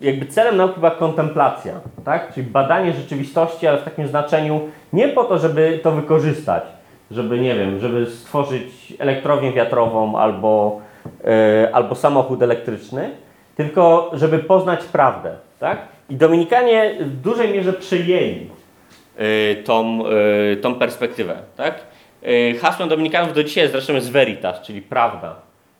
jakby celem nauki była kontemplacja, tak? czyli badanie rzeczywistości, ale w takim znaczeniu nie po to, żeby to wykorzystać, żeby, nie wiem, żeby stworzyć elektrownię wiatrową albo, y, albo samochód elektryczny, tylko żeby poznać prawdę. Tak? I Dominikanie w dużej mierze przyjęli y, tą, y, tą perspektywę. Tak? Y, Hasłem Dominikanów do dzisiaj zresztą jest veritas, czyli prawda.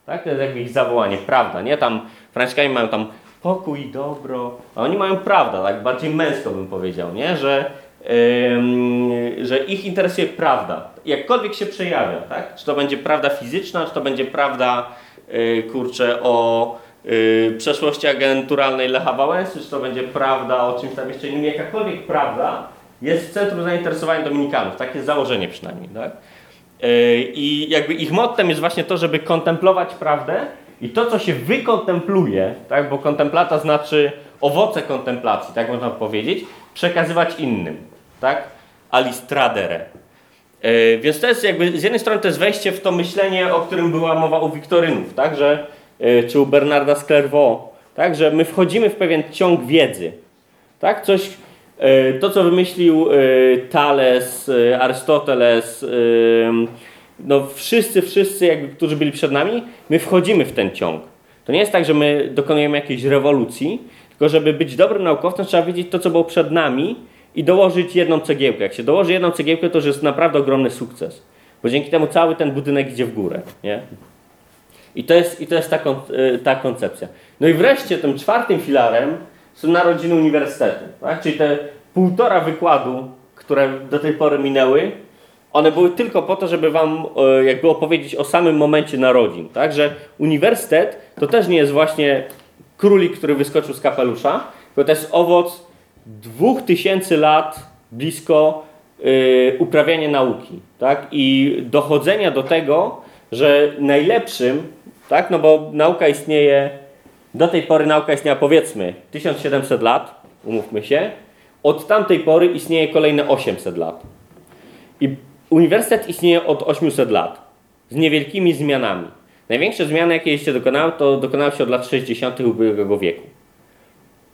Tak? To jest jakby ich zawołanie, prawda. Nie tam Franciszkanie mają tam pokój, dobro, a oni mają prawda, tak bardziej męsko bym powiedział, nie? Że, że ich interesuje prawda. Jakkolwiek się przejawia, tak? Czy to będzie prawda fizyczna, czy to będzie prawda, yy, kurczę, o yy, przeszłości agenturalnej Lecha Wałęsy, czy to będzie prawda o czymś tam jeszcze innym, jakakolwiek prawda jest w centrum zainteresowania Dominikanów, takie założenie przynajmniej, tak? Yy, I jakby ich mottem jest właśnie to, żeby kontemplować prawdę i to, co się wykontempluje, tak, bo kontemplata znaczy owoce kontemplacji, tak można powiedzieć, przekazywać innym, tak? Alistradere. Więc to jest jakby, z jednej strony to jest wejście w to myślenie, o którym była mowa u Wiktorynów, tak, że, yy, czy u Bernarda z tak, że my wchodzimy w pewien ciąg wiedzy, tak, coś, yy, to co wymyślił yy, Thales, Arystoteles, no wszyscy, wszyscy jakby, którzy byli przed nami, my wchodzimy w ten ciąg. To nie jest tak, że my dokonujemy jakiejś rewolucji, tylko żeby być dobrym naukowcem, trzeba wiedzieć to, co było przed nami i dołożyć jedną cegiełkę. Jak się dołoży jedną cegiełkę, to już jest naprawdę ogromny sukces. Bo dzięki temu cały ten budynek idzie w górę. Nie? I to jest, i to jest ta, kon, y, ta koncepcja. No i wreszcie tym czwartym filarem są narodziny uniwersytetu. Tak? Czyli te półtora wykładu, które do tej pory minęły, one były tylko po to, żeby wam e, jakby opowiedzieć o samym momencie narodzin. Tak? Że uniwersytet to też nie jest właśnie królik, który wyskoczył z kapelusza, tylko to jest owoc dwóch tysięcy lat blisko y, uprawiania nauki. Tak? I dochodzenia do tego, że najlepszym, tak? no bo nauka istnieje, do tej pory nauka istniała powiedzmy 1700 lat, umówmy się, od tamtej pory istnieje kolejne 800 lat. I uniwersytet istnieje od 800 lat z niewielkimi zmianami. Największe zmiany, jakie się dokonały, to dokonały się od lat 60. ubiegłego wieku.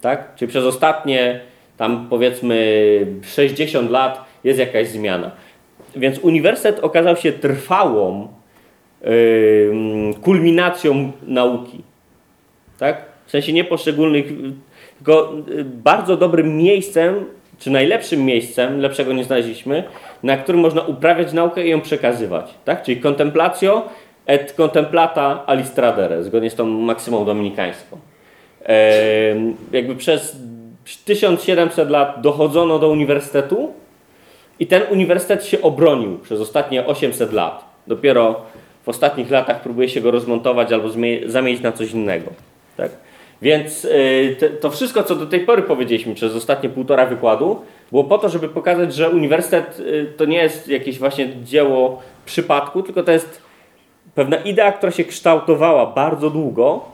Tak? Czyli przez ostatnie tam powiedzmy 60 lat jest jakaś zmiana. Więc uniwersytet okazał się trwałą yy, kulminacją nauki. Tak? W sensie nie poszczególnych, tylko yy, bardzo dobrym miejscem czy najlepszym miejscem, lepszego nie znaleźliśmy, na którym można uprawiać naukę i ją przekazywać. Tak? Czyli contemplatio et contemplata alistradere, zgodnie z tą maksymą dominikańską. Jakby przez 1700 lat dochodzono do uniwersytetu i ten uniwersytet się obronił przez ostatnie 800 lat. Dopiero w ostatnich latach próbuje się go rozmontować albo zamienić na coś innego. Tak? Więc y, to wszystko, co do tej pory powiedzieliśmy przez ostatnie półtora wykładu, było po to, żeby pokazać, że uniwersytet y, to nie jest jakieś właśnie dzieło przypadku, tylko to jest pewna idea, która się kształtowała bardzo długo,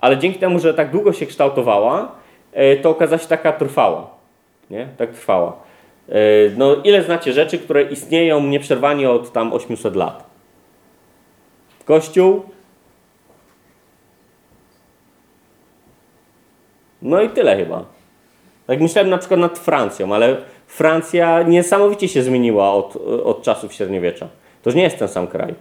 ale dzięki temu, że tak długo się kształtowała, to okazała się taka trwała. Nie? Tak trwała. Y, No, ile znacie rzeczy, które istnieją nieprzerwanie od tam 800 lat? Kościół. No i tyle chyba. Tak myślałem na przykład nad Francją, ale Francja niesamowicie się zmieniła od, od czasów średniowiecza. To już nie jest ten sam kraj.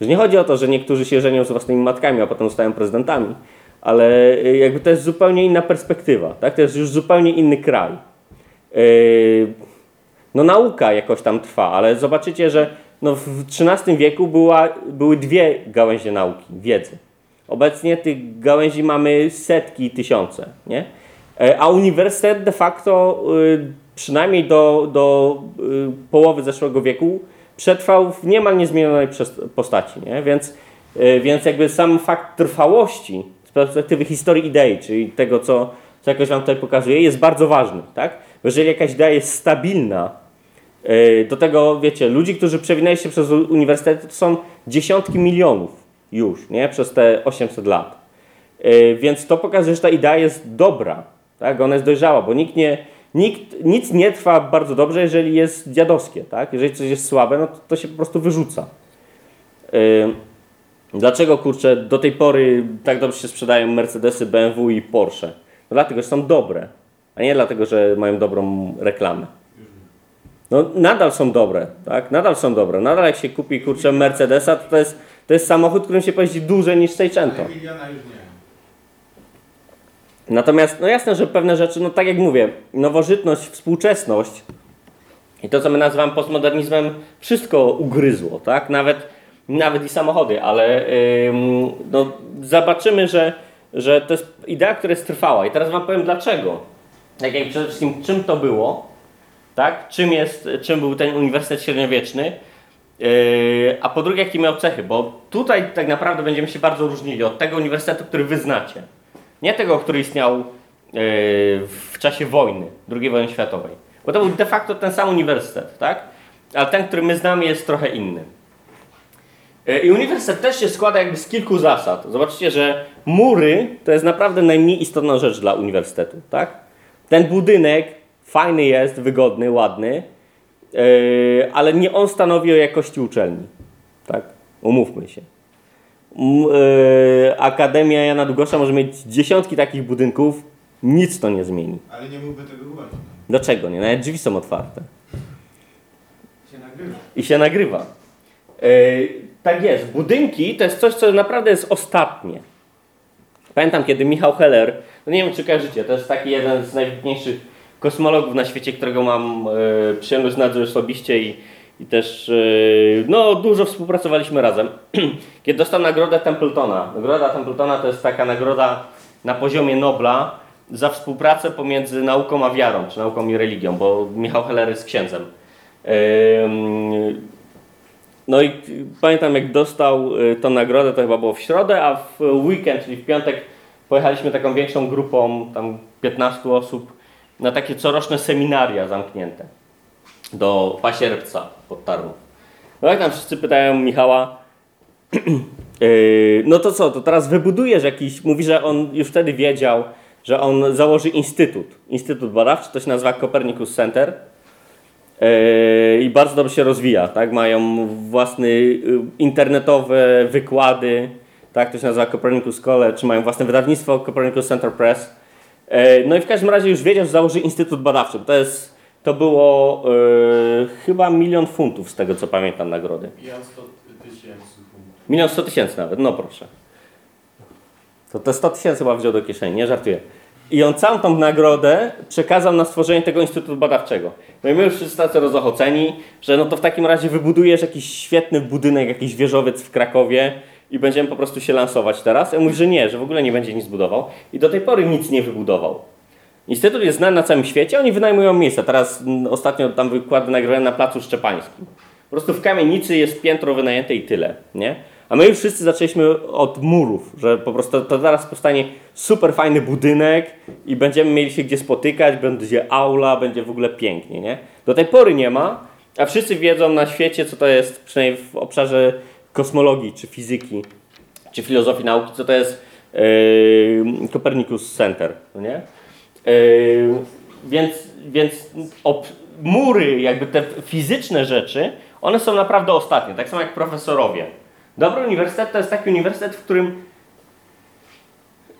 Już nie chodzi o to, że niektórzy się żenią z własnymi matkami, a potem zostają prezydentami, ale y, jakby to jest zupełnie inna perspektywa. Tak? To jest już zupełnie inny kraj. Yy, no nauka jakoś tam trwa, ale zobaczycie, że no w XIII wieku była, były dwie gałęzie nauki, wiedzy. Obecnie tych gałęzi mamy setki, tysiące, nie? E, A uniwersytet de facto y, przynajmniej do, do y, połowy zeszłego wieku przetrwał w niemal niezmienionej postaci, nie? Więc, y, więc jakby sam fakt trwałości z perspektywy historii idei, czyli tego, co, co jakoś Wam tutaj pokazuję, jest bardzo ważny, tak? Jeżeli jakaś idea jest stabilna, y, do tego, wiecie, ludzi, którzy przewinęli się przez uniwersytety, to są dziesiątki milionów już, nie? Przez te 800 lat. Y, Więc to pokazuje, że ta idea jest dobra, tak? Ona jest dojrzała, bo nikt nie, nikt, nic nie trwa bardzo dobrze, jeżeli jest dziadowskie, tak? Jeżeli coś jest słabe, no to, to się po prostu wyrzuca. Y, Dlaczego, kurczę, do tej pory tak dobrze się sprzedają Mercedesy, BMW i Porsche? No dlatego, że są dobre, a nie dlatego, że mają dobrą reklamę. No nadal są dobre, tak? Nadal są dobre. Nadal jak się kupi, kurczę, Mercedesa, to to jest, to jest samochód, którym się pojeździ dłużej niż Seicento. Natomiast, no jasne, że pewne rzeczy, no tak jak mówię, nowożytność, współczesność i to, co my nazywamy postmodernizmem, wszystko ugryzło, tak? Nawet, nawet i samochody, ale no, zobaczymy, że, że to jest idea, która jest trwała. I teraz Wam powiem dlaczego. Tak jak przede wszystkim, czym to było, tak? Czym, jest, czym był ten Uniwersytet Średniowieczny, Yy, a po drugie, jakie miał cechy, bo tutaj tak naprawdę będziemy się bardzo różnili od tego uniwersytetu, który wy znacie. Nie tego, który istniał yy, w czasie wojny, II wojny światowej. Bo to był de facto ten sam uniwersytet, tak? Ale ten, który my znamy, jest trochę inny. Yy, I uniwersytet też się składa jakby z kilku zasad. Zobaczcie, że mury to jest naprawdę najmniej istotna rzecz dla uniwersytetu, tak? Ten budynek fajny jest, wygodny, ładny, Yy, ale nie on stanowi o jakości uczelni. Tak? Umówmy się. Yy, Akademia Jana Długosza może mieć dziesiątki takich budynków, nic to nie zmieni. Ale nie mógłby tego uwolnić. Dlaczego nie? Nawet drzwi są otwarte Się nagrywa. i się nagrywa. Yy, tak jest. Budynki to jest coś, co naprawdę jest ostatnie. Pamiętam, kiedy Michał Heller, no nie wiem czy kojarzycie, to jest taki jeden z najwybitniejszych kosmologów na świecie, którego mam e, przyjemność znać osobiście i, i też e, no, dużo współpracowaliśmy razem. (clears throat) Kiedy dostał nagrodę Templetona. Nagroda Templetona to jest taka nagroda na poziomie Nobla za współpracę pomiędzy nauką a wiarą, czy nauką i religią, bo Michał Heller jest księdzem. Ym, no i y, pamiętam jak dostał y, tą nagrodę, to chyba było w środę, a w weekend, czyli w piątek pojechaliśmy taką większą grupą, tam 15 osób, na takie coroczne seminaria zamknięte. Do pasierbca pod Tarnów. No jak tam wszyscy pytają Michała, yy, (clears throat) no to co, to teraz wybudujesz jakiś, mówi, że on już wtedy wiedział, że on założy instytut, instytut badawczy, to się nazywa Copernicus Center i bardzo dobrze się rozwija, tak? Mają własne y, internetowe wykłady, tak? To się nazywa Copernicus College, mają własne wydawnictwo Copernicus Center Press. Yy, No i w każdym razie już wiedział, że założy instytut badawczy. To jest, to było yy, chyba milion funtów z tego co pamiętam nagrody. Milion sto tysięcy funtów. Milion sto tysięcy nawet, no proszę. To te 100 tysięcy chyba wziął do kieszeni, nie żartuję. I on całą tą nagrodę przekazał na stworzenie tego Instytutu Badawczego. No i my już wszyscy tacy rozochoceni, że no to w takim razie wybudujesz jakiś świetny budynek, jakiś wieżowiec w Krakowie i będziemy po prostu się lansować teraz. Ja mówię, że nie, że w ogóle nie będzie nic budował. I do tej pory nic nie wybudował. Instytut jest znany na całym świecie, oni wynajmują miejsca. Teraz ostatnio tam wykłady nagrywałem na Placu Szczepańskim. Po prostu w kamienicy jest piętro wynajęte i tyle, nie? A my już wszyscy zaczęliśmy od murów, że po prostu to zaraz powstanie super fajny budynek i będziemy mieli się gdzie spotykać, będzie aula, będzie w ogóle pięknie, nie? Do tej pory nie ma, a wszyscy wiedzą na świecie, co to jest, przynajmniej w obszarze kosmologii, czy fizyki, czy filozofii nauki, co to jest yy, Center, nie? Yy, więc więc ob, mury, jakby te fizyczne rzeczy, one są naprawdę ostatnie, tak samo jak profesorowie. Dobry uniwersytet to jest taki uniwersytet, w którym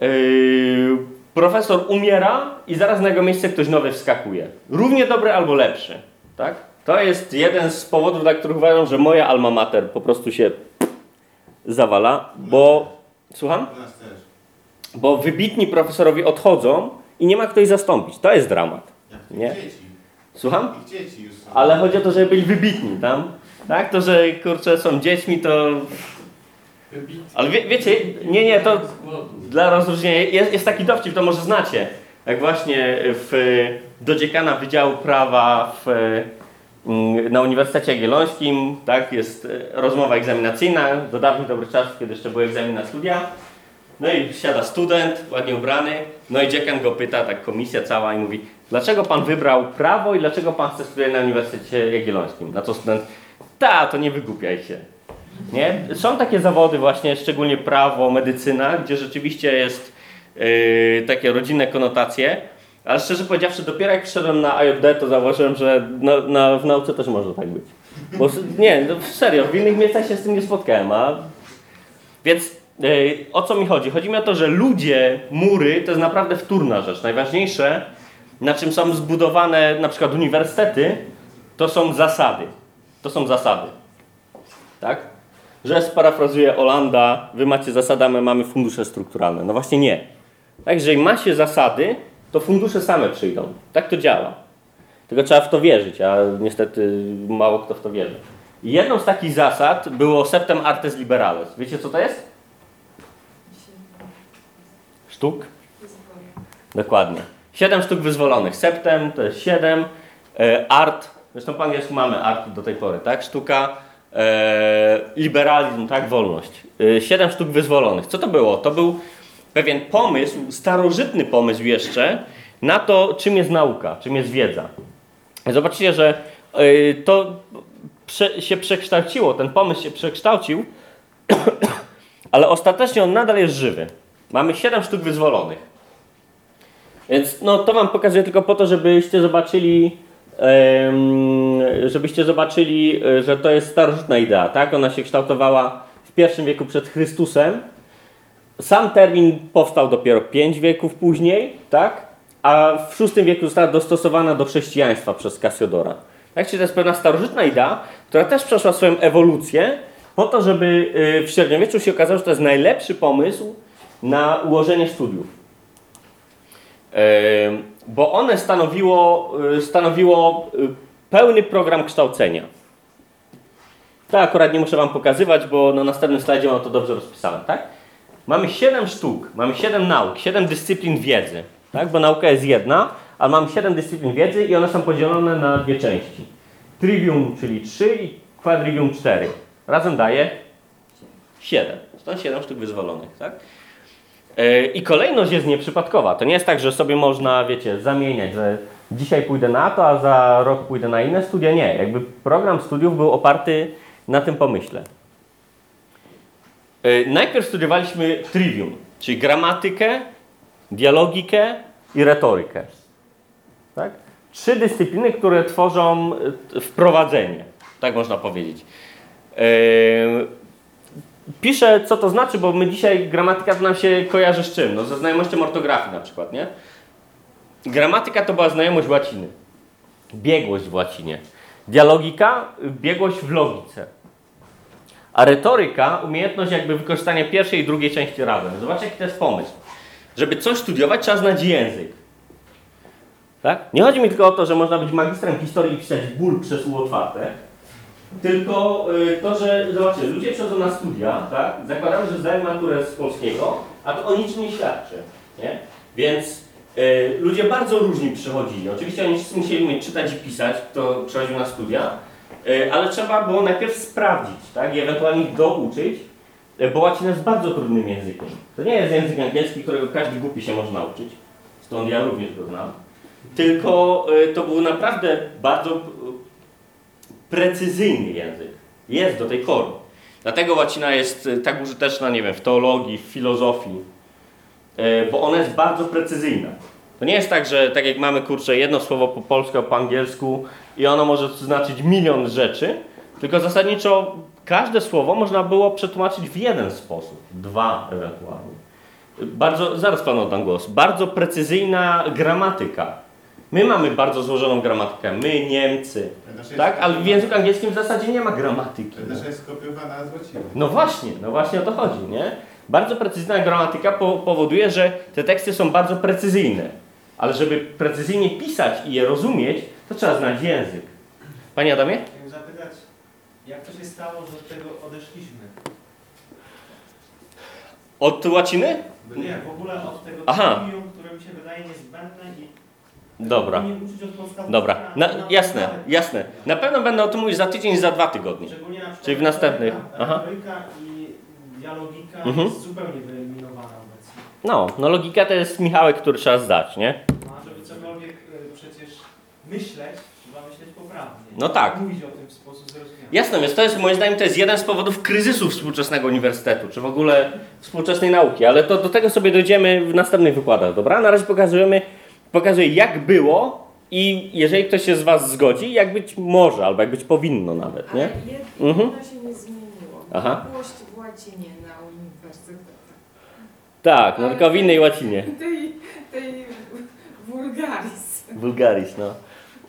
yy, profesor umiera i zaraz na jego miejsce ktoś nowy wskakuje. Równie dobry albo lepszy. Tak? To jest jeden z powodów, dla których uważam, że moja alma mater po prostu się zawala, bo... Słucham? Bo wybitni profesorowie odchodzą i nie ma kto ich zastąpić. To jest dramat. Nie. Słucham? Ale chodzi o to, żeby byli wybitni tam. Tak? To, że kurczę są dziećmi, to... Ale wie, wiecie, nie, nie, to dla rozróżnienia jest, jest taki dowcip, to może znacie. Jak właśnie w, do dziekana Wydziału Prawa w, mm, na Uniwersytecie Jagiellońskim, tak, jest e, rozmowa egzaminacyjna, do dawnych dobrych czasów, kiedy jeszcze były egzaminy na studia. No i siada student, ładnie ubrany, no i dziekan go pyta, tak komisja cała i mówi, dlaczego pan wybrał prawo i dlaczego pan chce studiować na Uniwersytecie Jagiellońskim? Na to student, ta, to nie wygłupiaj się. Nie? Są takie zawody właśnie, szczególnie prawo, medycyna, gdzie rzeczywiście jest yy, takie rodzinne konotacje, ale szczerze powiedziawszy, dopiero jak przyszedłem na IOD, to zauważyłem, że na, na, w nauce też może tak być. Bo nie, no serio, w innych miejscach się z tym nie spotkałem, a... Więc yy, o co mi chodzi? Chodzi mi o to, że ludzie, mury, to jest naprawdę wtórna rzecz. Najważniejsze, na czym są zbudowane na przykład uniwersytety, to są zasady. To są zasady. Tak? że sparafrazuję Olanda, wy macie zasady, my mamy fundusze strukturalne. No właśnie nie. Tak, jeżeli ma się zasady, to fundusze same przyjdą. Tak to działa. Tylko trzeba w to wierzyć, a niestety mało kto w to wierzy. I Jedną z takich zasad było septem artes liberales. Wiecie co to jest? Sztuk? Dokładnie. Siedem sztuk wyzwolonych. Septem to jest siedem. E, art, zresztą po angielsku mamy art do tej pory, tak? Sztuka. E, liberalizm, tak? Wolność. E, siedem sztuk wyzwolonych. Co to było? To był pewien pomysł, starożytny pomysł jeszcze, na to, czym jest nauka, czym jest wiedza. Zobaczcie, że e, to prze, się przekształciło, ten pomysł się przekształcił, (coughs) ale ostatecznie on nadal jest żywy. Mamy siedem sztuk wyzwolonych. Więc no, to Wam pokazuję tylko po to, żebyście zobaczyli, żebyście zobaczyli, e, że to jest starożytna idea, tak? Ona się kształtowała w pierwszym wieku przed Chrystusem. Sam termin powstał dopiero pięć wieków później, tak? A w VI wieku została dostosowana do chrześcijaństwa przez Kasiodora. Tak? Czyli to jest pewna starożytna idea, która też przeszła swoją ewolucję po to, żeby e, w średniowieczu się okazało, że to jest najlepszy pomysł na ułożenie studiów. Bo one stanowiło, y, stanowiło y, pełny program kształcenia. To akurat nie muszę Wam pokazywać, bo na następnym slajdzie mam to dobrze rozpisane. Tak? Mamy 7 sztuk, mamy 7 nauk, 7 dyscyplin wiedzy, tak? bo nauka jest jedna, ale mamy 7 dyscyplin wiedzy i one są podzielone na dwie części. Trivium, czyli 3 i quadrivium 4. Razem daje 7. Stąd 7 sztuk wyzwolonych. Tak? E, I kolejność jest nieprzypadkowa. To nie jest tak, że sobie można, wiecie, zamieniać, że dzisiaj pójdę na to, a za rok pójdę na inne studia. Nie. Jakby program studiów był oparty na tym pomyśle. E, Najpierw studiowaliśmy trivium, czyli gramatykę, dialogikę i retorykę. Tak? Trzy dyscypliny, które tworzą e, wprowadzenie, tak można powiedzieć. Piszę, co to znaczy, bo my dzisiaj gramatyka to nam się kojarzy z czym? No ze znajomością ortografii na przykład, nie? Gramatyka to była znajomość łaciny. Biegłość w łacinie. Dialogika, biegłość w logice. A retoryka, umiejętność jakby wykorzystania pierwszej i drugiej części razem. Zobaczcie, jaki to jest pomysł. żeby coś studiować, trzeba znać język. Tak? Nie chodzi mi tylko o to, że można być magistrem historii i pisać ból przez U otwarte, tylko y, to, że zobaczcie, ludzie przychodzą na studia, tak? zakładamy, że zdają maturę z polskiego, a to o niczym nie świadczy. Nie? Więc y, ludzie bardzo różni przychodzili. Oczywiście oni wszyscy musieli umieć czytać i pisać, kto przychodził na studia, y, ale trzeba było najpierw sprawdzić tak? i ewentualnie douczyć, y, bo łacina jest bardzo trudnym językiem. To nie jest język angielski, którego każdy głupi się może nauczyć, stąd ja również go znam. Tylko y, to był naprawdę bardzo precyzyjny język. Jest do tej pory. Dlatego łacina jest y, tak użyteczna, nie wiem, w teologii, w filozofii, y, bo ona jest bardzo precyzyjna. To nie jest tak, że tak jak mamy kurczę jedno słowo po polsku, po angielsku i ono może znaczyć milion rzeczy, tylko zasadniczo każde słowo można było przetłumaczyć w jeden sposób, dwa ewentualnie. Bardzo, zaraz panu oddam głos. Bardzo precyzyjna gramatyka. My mamy bardzo złożoną gramatykę. My, Niemcy. Nasza Tak? jest- Ale w języku angielskim w zasadzie nie ma gramatyki. Nasza jest skopiowana z łaciny. No właśnie, no właśnie o to chodzi, nie? Bardzo precyzyjna gramatyka po, powoduje, że te teksty są bardzo precyzyjne. Ale żeby precyzyjnie pisać i je rozumieć, to trzeba znać język. Panie Adamie? Chciałem zapytać, jak to się stało, że od tego odeszliśmy? Od łaciny? Nie, w ogóle od tego Aha. studium, które mi się wydaje niezbędne i Dobra. Dobra, na, jasne, jasne. Na pewno będę o tym mówić za tydzień, za dwa tygodnie. Czyli w następnych, aha. I dialogika Mhm. jest zupełnie wyeliminowana obecnie. No, no logika to jest Michałek, który trzeba zdać, nie? No, a żeby cokolwiek y, przecież myśleć, trzeba myśleć poprawnie. No tak. Mówić o tym w sposób zrozumiały. Jasne, więc to jest moim zdaniem to jest jeden z powodów kryzysu współczesnego uniwersytetu, czy w ogóle współczesnej nauki, ale to do tego sobie dojdziemy w następnych wykładach, dobra? Na razie pokazujemy, pokazuję jak było i jeżeli ktoś się z Was zgodzi, jak być może, albo jak być powinno nawet, nie? Ale jedno Mhm. się nie zmieniło. Aha. Miłość w łacinie na uniwersytetach. Tak, no tylko w innej łacinie. (laughs) Tej, tej wulgaris. Wulgaris, no.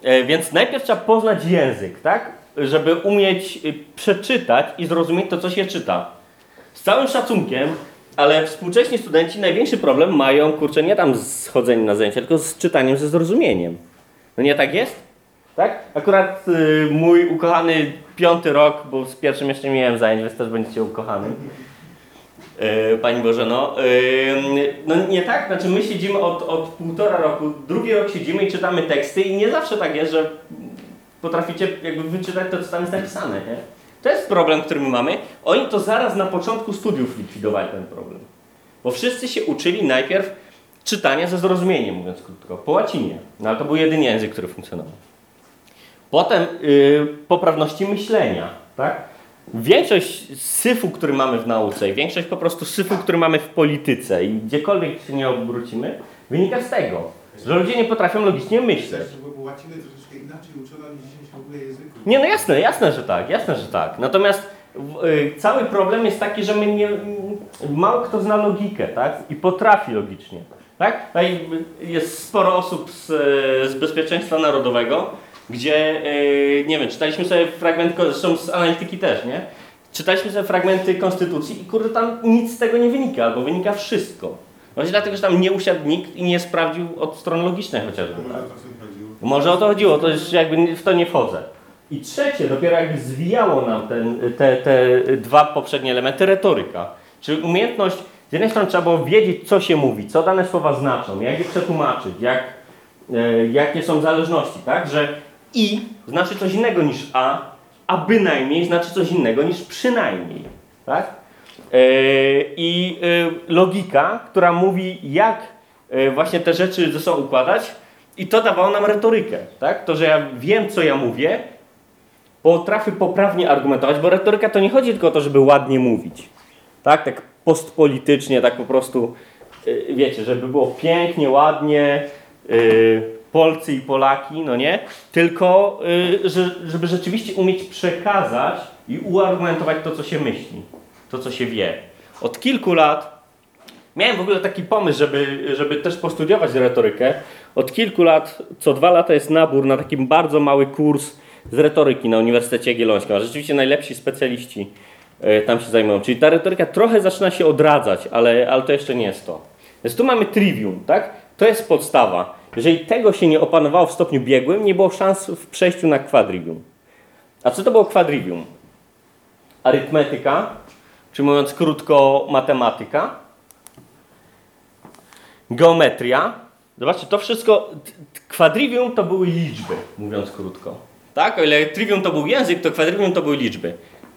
E, więc najpierw trzeba poznać język, tak? Żeby umieć y, przeczytać i zrozumieć to, co się czyta. Z całym szacunkiem, ale współcześni studenci największy problem mają, kurczę, nie tam z chodzeniem na zajęcia, tylko z czytaniem, ze zrozumieniem. No nie tak jest? Tak? Akurat y, mój ukochany piąty rok, bo z pierwszym jeszcze nie miałem zajęć, więc też będziecie ukochanym. E, Pani Bożeno, e, no nie tak, znaczy my siedzimy od, od półtora roku, drugi rok siedzimy i czytamy teksty i nie zawsze tak jest, że potraficie jakby wyczytać to, co tam jest napisane, nie? To jest problem, który my mamy. Oni to zaraz na początku studiów likwidowali ten problem. Bo wszyscy się uczyli najpierw czytania ze zrozumieniem, mówiąc krótko, po łacinie. No ale to był jedyny język, który funkcjonował. Potem yy, poprawności myślenia, tak? Większość syfu, który mamy w nauce i większość po prostu syfu, który mamy w polityce i gdziekolwiek się nie obrócimy, wynika z tego, że ludzie nie potrafią logicznie myśleć. Była łaciny troszeczkę inaczej uczona niż Nie, no jasne, jasne, że tak, jasne, że tak. Natomiast y, cały problem jest taki, że my nie, mało kto zna logikę, tak? I potrafi logicznie, tak? Tutaj jest sporo osób z, z bezpieczeństwa narodowego, gdzie, y, nie wiem, czytaliśmy sobie fragment, zresztą z analityki też, nie? Czytaliśmy sobie fragmenty konstytucji i kurde, tam nic z tego nie wynika, albo wynika wszystko. Właśnie dlatego, że tam nie usiadł nikt i nie sprawdził od strony logicznej chociażby. Tak? Może o to chodziło, to już jakby w to nie wchodzę. I trzecie, dopiero jakby zwijało nam ten, te, te dwa poprzednie elementy, retoryka. Czyli umiejętność, z jednej strony trzeba było wiedzieć, co się mówi, co dane słowa znaczą, jak je przetłumaczyć, jak, e, jakie są zależności, tak? Że i znaczy coś innego niż a, a bynajmniej znaczy coś innego niż przynajmniej, tak? E, I e, logika, która mówi, jak e, właśnie te rzeczy ze sobą układać, i to dawało nam retorykę, tak? To, że ja wiem, co ja mówię, potrafię poprawnie argumentować, bo retoryka to nie chodzi tylko o to, żeby ładnie mówić, tak? Tak postpolitycznie, tak po prostu, y, wiecie, żeby było pięknie, ładnie, y, Polcy i Polaki, no nie? Tylko, y, że, żeby rzeczywiście umieć przekazać i uargumentować to, co się myśli, to, co się wie. Od kilku lat Miałem w ogóle taki pomysł, żeby, żeby też postudiować retorykę. Od kilku lat, co dwa lata jest nabór na taki bardzo mały kurs z retoryki na Uniwersytecie Jagiellońskim. A rzeczywiście najlepsi specjaliści e, tam się zajmują. Czyli ta retoryka trochę zaczyna się odradzać, ale, ale to jeszcze nie jest to. Więc tu mamy trivium, tak? To jest podstawa. Jeżeli tego się nie opanowało w stopniu biegłym, nie było szans w przejściu na quadrivium. A co to było quadrivium? Arytmetyka, czy mówiąc krótko, matematyka, geometria. Zobaczcie, to wszystko, quadrivium to były liczby, mówiąc krótko. Tak? O ile trivium to był język, to quadrivium to były liczby.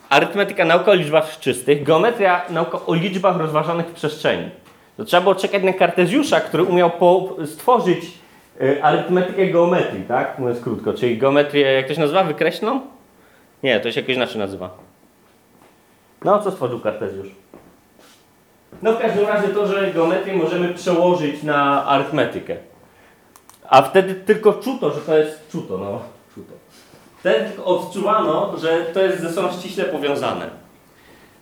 Arytmetyka, nauka o liczbach czystych, geometria, nauka o liczbach rozważanych w przestrzeni. To trzeba było czekać na Kartezjusza, który umiał stworzyć y, arytmetykę geometrii, tak? Mówiąc krótko. Czyli geometrię, jak to się nazywa? Wykreślną? Nie, to się jakoś inaczej nazywa. No, co stworzył Kartezjusz? No w każdym razie to, że geometrię możemy przełożyć na arytmetykę. A wtedy tylko czuto, że to jest czuto, no. Czuto. Wtedy tylko odczuwano, że to jest ze sobą ściśle powiązane.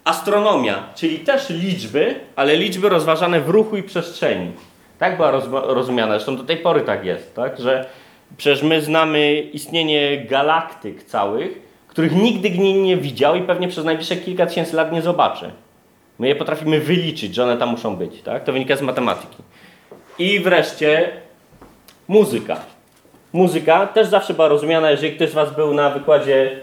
Astronomia, czyli też liczby, ale liczby rozważane w ruchu i przestrzeni. Tak była rozumiana, zresztą do tej pory tak jest, tak? że przecież my znamy istnienie galaktyk całych, których nigdy nikt nie widział i pewnie przez najbliższe kilka tysięcy lat nie zobaczy. My je potrafimy wyliczyć, że one tam muszą być. Tak? To wynika z matematyki. I wreszcie muzyka. Muzyka też zawsze była rozumiana, jeżeli ktoś z Was był na wykładzie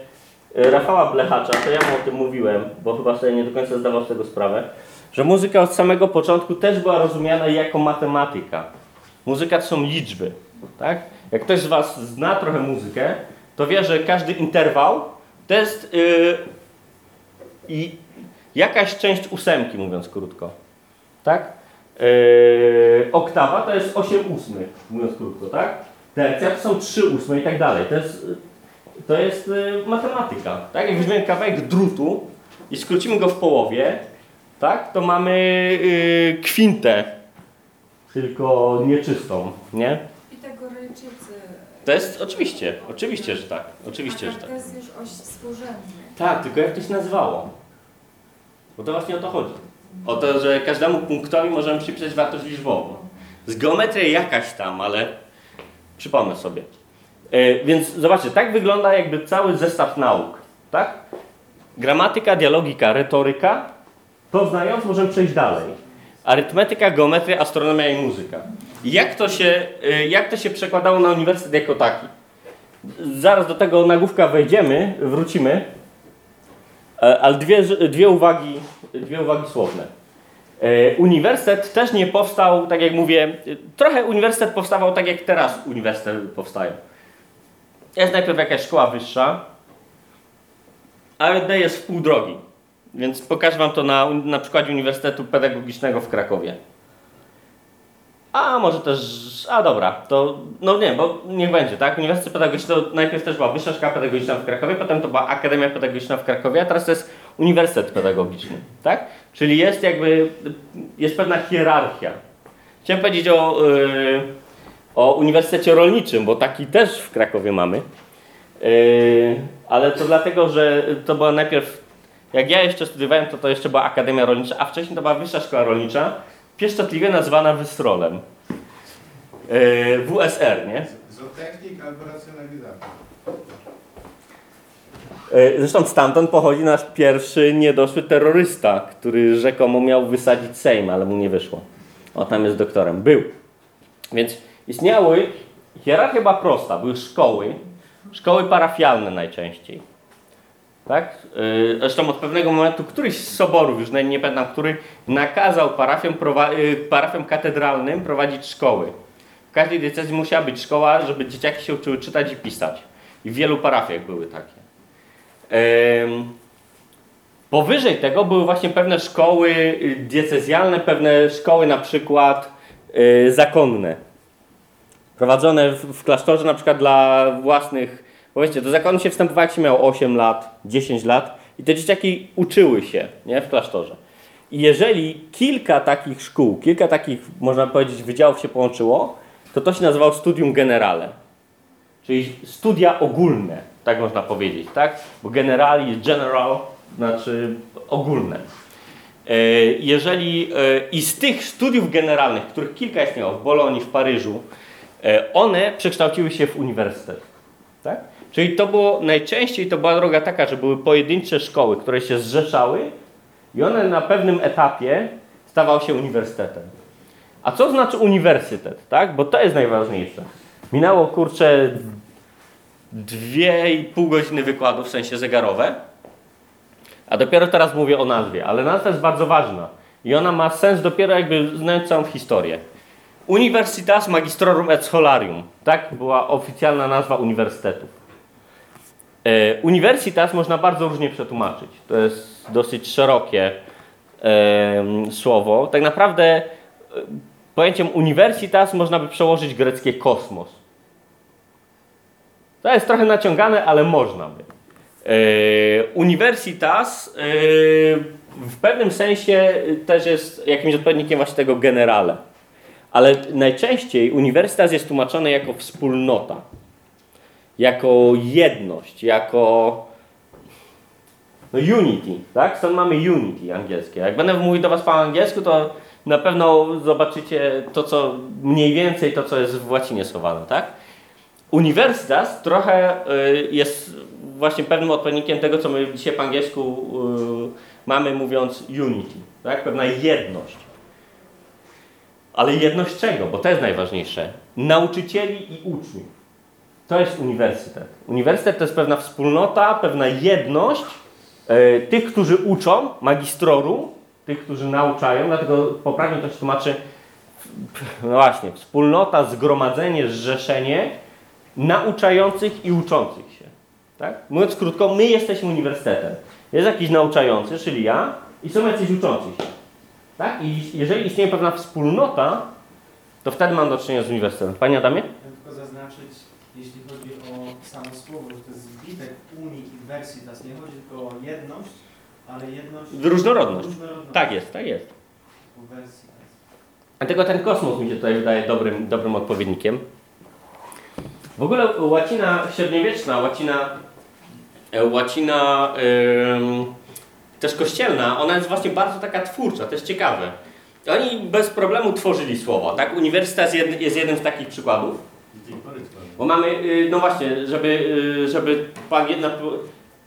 e, Rafała Blechacza, to ja mu o tym mówiłem, bo chyba sobie nie do końca zdawał z tego sprawę, że muzyka od samego początku też była rozumiana jako matematyka. Muzyka to są liczby. Tak? Jak ktoś z Was zna trochę muzykę, to wie, że każdy interwał to jest yy, i jakaś część ósemki, mówiąc krótko. Tak? Yy, oktawa to jest 8 ósmych, mówiąc krótko, tak? Tercja to są 3 ósme i tak dalej. To jest, to jest yy, matematyka. Tak? Jak weźmiemy kawałek drutu i skrócimy go w połowie, tak? To mamy yy, kwintę, tylko nieczystą, nie? Pitagorejczycy. To jest oczywiście, oczywiście, że tak. Oczywiście, że tak. to jest już oś współrzędny. Tak, tylko jak to się nazywało? Bo to właśnie o to chodzi. O to, że każdemu punktowi możemy przypisać wartość liczbową. Z geometrii jakaś tam, ale przypomnę sobie. E, więc zobaczcie, tak wygląda jakby cały zestaw nauk. Tak? Gramatyka, dialogika, retoryka. To znając możemy przejść dalej. Arytmetyka, geometria, astronomia i muzyka. Jak to się, e, jak to się przekładało na uniwersytet jako taki? Zaraz do tego nagłówka wejdziemy, wrócimy. E, Ale dwie, dwie, uwagi, dwie uwagi słowne. E, Uniwersytet też nie powstał, tak jak mówię, trochę uniwersytet powstawał tak jak teraz uniwersytety powstają. Jest najpierw jakaś szkoła wyższa, ARD jest w pół drogi. Więc pokażę Wam to na, na przykładzie Uniwersytetu Pedagogicznego w Krakowie. A może też. A dobra, to. No nie, bo niech będzie, tak? Uniwersytet Pedagogiczny to najpierw też była Wyższa Szkoła Pedagogiczna w Krakowie, potem to była Akademia Pedagogiczna w Krakowie, a teraz to jest Uniwersytet Pedagogiczny, tak? Czyli jest jakby. Jest pewna hierarchia. Chciałem powiedzieć o, yy, o Uniwersytecie Rolniczym, bo taki też w Krakowie mamy. Yy, ale to dlatego, że to była najpierw. Jak ja jeszcze studiowałem, to to jeszcze była Akademia Rolnicza, a wcześniej to była Wyższa Szkoła Rolnicza, pieszczotliwie nazwana Wystrolem. Yy, WSR, nie? Zootechnik albo racjonalizator. Yy, Zresztą stamtąd pochodzi nasz pierwszy niedoszły terrorysta, który rzekomo miał wysadzić Sejm, ale mu nie wyszło. O, tam jest doktorem. Był. Więc istniały, hierarchia była prosta, były szkoły, szkoły parafialne najczęściej. Tak? Yy, Zresztą od pewnego momentu któryś z soborów, już nie, pamiętam który, nakazał parafiom, yy, parafiom katedralnym prowadzić szkoły. W każdej decyzji musiała być szkoła, żeby dzieciaki się uczyły czytać i pisać. I w wielu parafiach były takie. Powyżej tego były właśnie pewne szkoły y, diecezjalne, pewne szkoły na przykład y, zakonne. Prowadzone w klasztorze na przykład dla własnych, bo wiecie, do zakonu się wstępowało jak się miało 8 lat, 10 lat i te dzieciaki uczyły się nie, w klasztorze. I jeżeli kilka takich szkół, kilka takich, można powiedzieć, wydziałów się połączyło, to to się nazywało studium generale. Czyli studia ogólne, tak można powiedzieć, tak? Bo generali, general, znaczy ogólne. E, Jeżeli e, i z tych studiów generalnych, których kilka istniało w Bolonii, w Paryżu, e, one przekształciły się w uniwersytet. Tak? Czyli to było najczęściej to była droga taka, że były pojedyncze szkoły, które się zrzeszały i one na pewnym etapie stawały się uniwersytetem. A co znaczy uniwersytet, tak? Bo to jest najważniejsze. Minęło, kurczę, dwie i pół godziny wykładu, w sensie zegarowe, a dopiero teraz mówię o nazwie, ale nazwa jest bardzo ważna i ona ma sens dopiero jakby znając całą historię. Universitas Magistrorum et Scholarium, tak była oficjalna nazwa uniwersytetów. E, Universitas można bardzo różnie przetłumaczyć. To jest dosyć szerokie em, słowo. Tak naprawdę e, pojęciem universitas można by przełożyć greckie kosmos. To jest trochę naciągane, ale można by. E, Universitas e, w pewnym sensie też jest jakimś odpowiednikiem właśnie tego generale. Ale najczęściej uniwersytet jest tłumaczony jako wspólnota, jako jedność, jako no unity, tak? Stąd mamy unity angielskie. Jak będę mówił do Was po angielsku, to na pewno zobaczycie to, co mniej więcej to, co jest w łacinie schowane, tak? Uniwersytet trochę y, jest właśnie pewnym odpowiednikiem tego, co my dzisiaj po angielsku y, mamy mówiąc unity, tak? Pewna jedność. Ale jedność czego? Bo to jest najważniejsze. Nauczycieli i uczniów. To jest uniwersytet. Uniwersytet to jest pewna wspólnota, pewna jedność e, tych, którzy uczą, magistrorum, tych, którzy nauczają, dlatego poprawnie to się tłumaczy, no właśnie, wspólnota, zgromadzenie, zrzeszenie nauczających i uczących się. Tak? Mówiąc krótko, my jesteśmy uniwersytetem. Jest jakiś nauczający, czyli ja, i są jacyś uczący się. Tak? I jeżeli istnieje pewna wspólnota, to wtedy mam do czynienia z uniwersytetem. Panie Adamie? Chciałem tylko zaznaczyć, jeśli chodzi o samo słowo, że to jest zbitek unii i versitas. Nie chodzi tylko o jedność, ale jedność... Różnorodność. różnorodność. Tak jest, tak jest. Dlatego ten kosmos mi się tutaj wydaje dobrym, dobrym odpowiednikiem. W ogóle łacina średniowieczna, łacina, e, łacina ym, też kościelna, ona jest właśnie bardzo taka twórcza, to jest ciekawe. Oni bez problemu tworzyli słowa, tak? Uniwersytet jest, jed, jest jednym z takich przykładów. Do tej pory to Bo mamy, y, no właśnie, żeby, y, żeby pan jedna,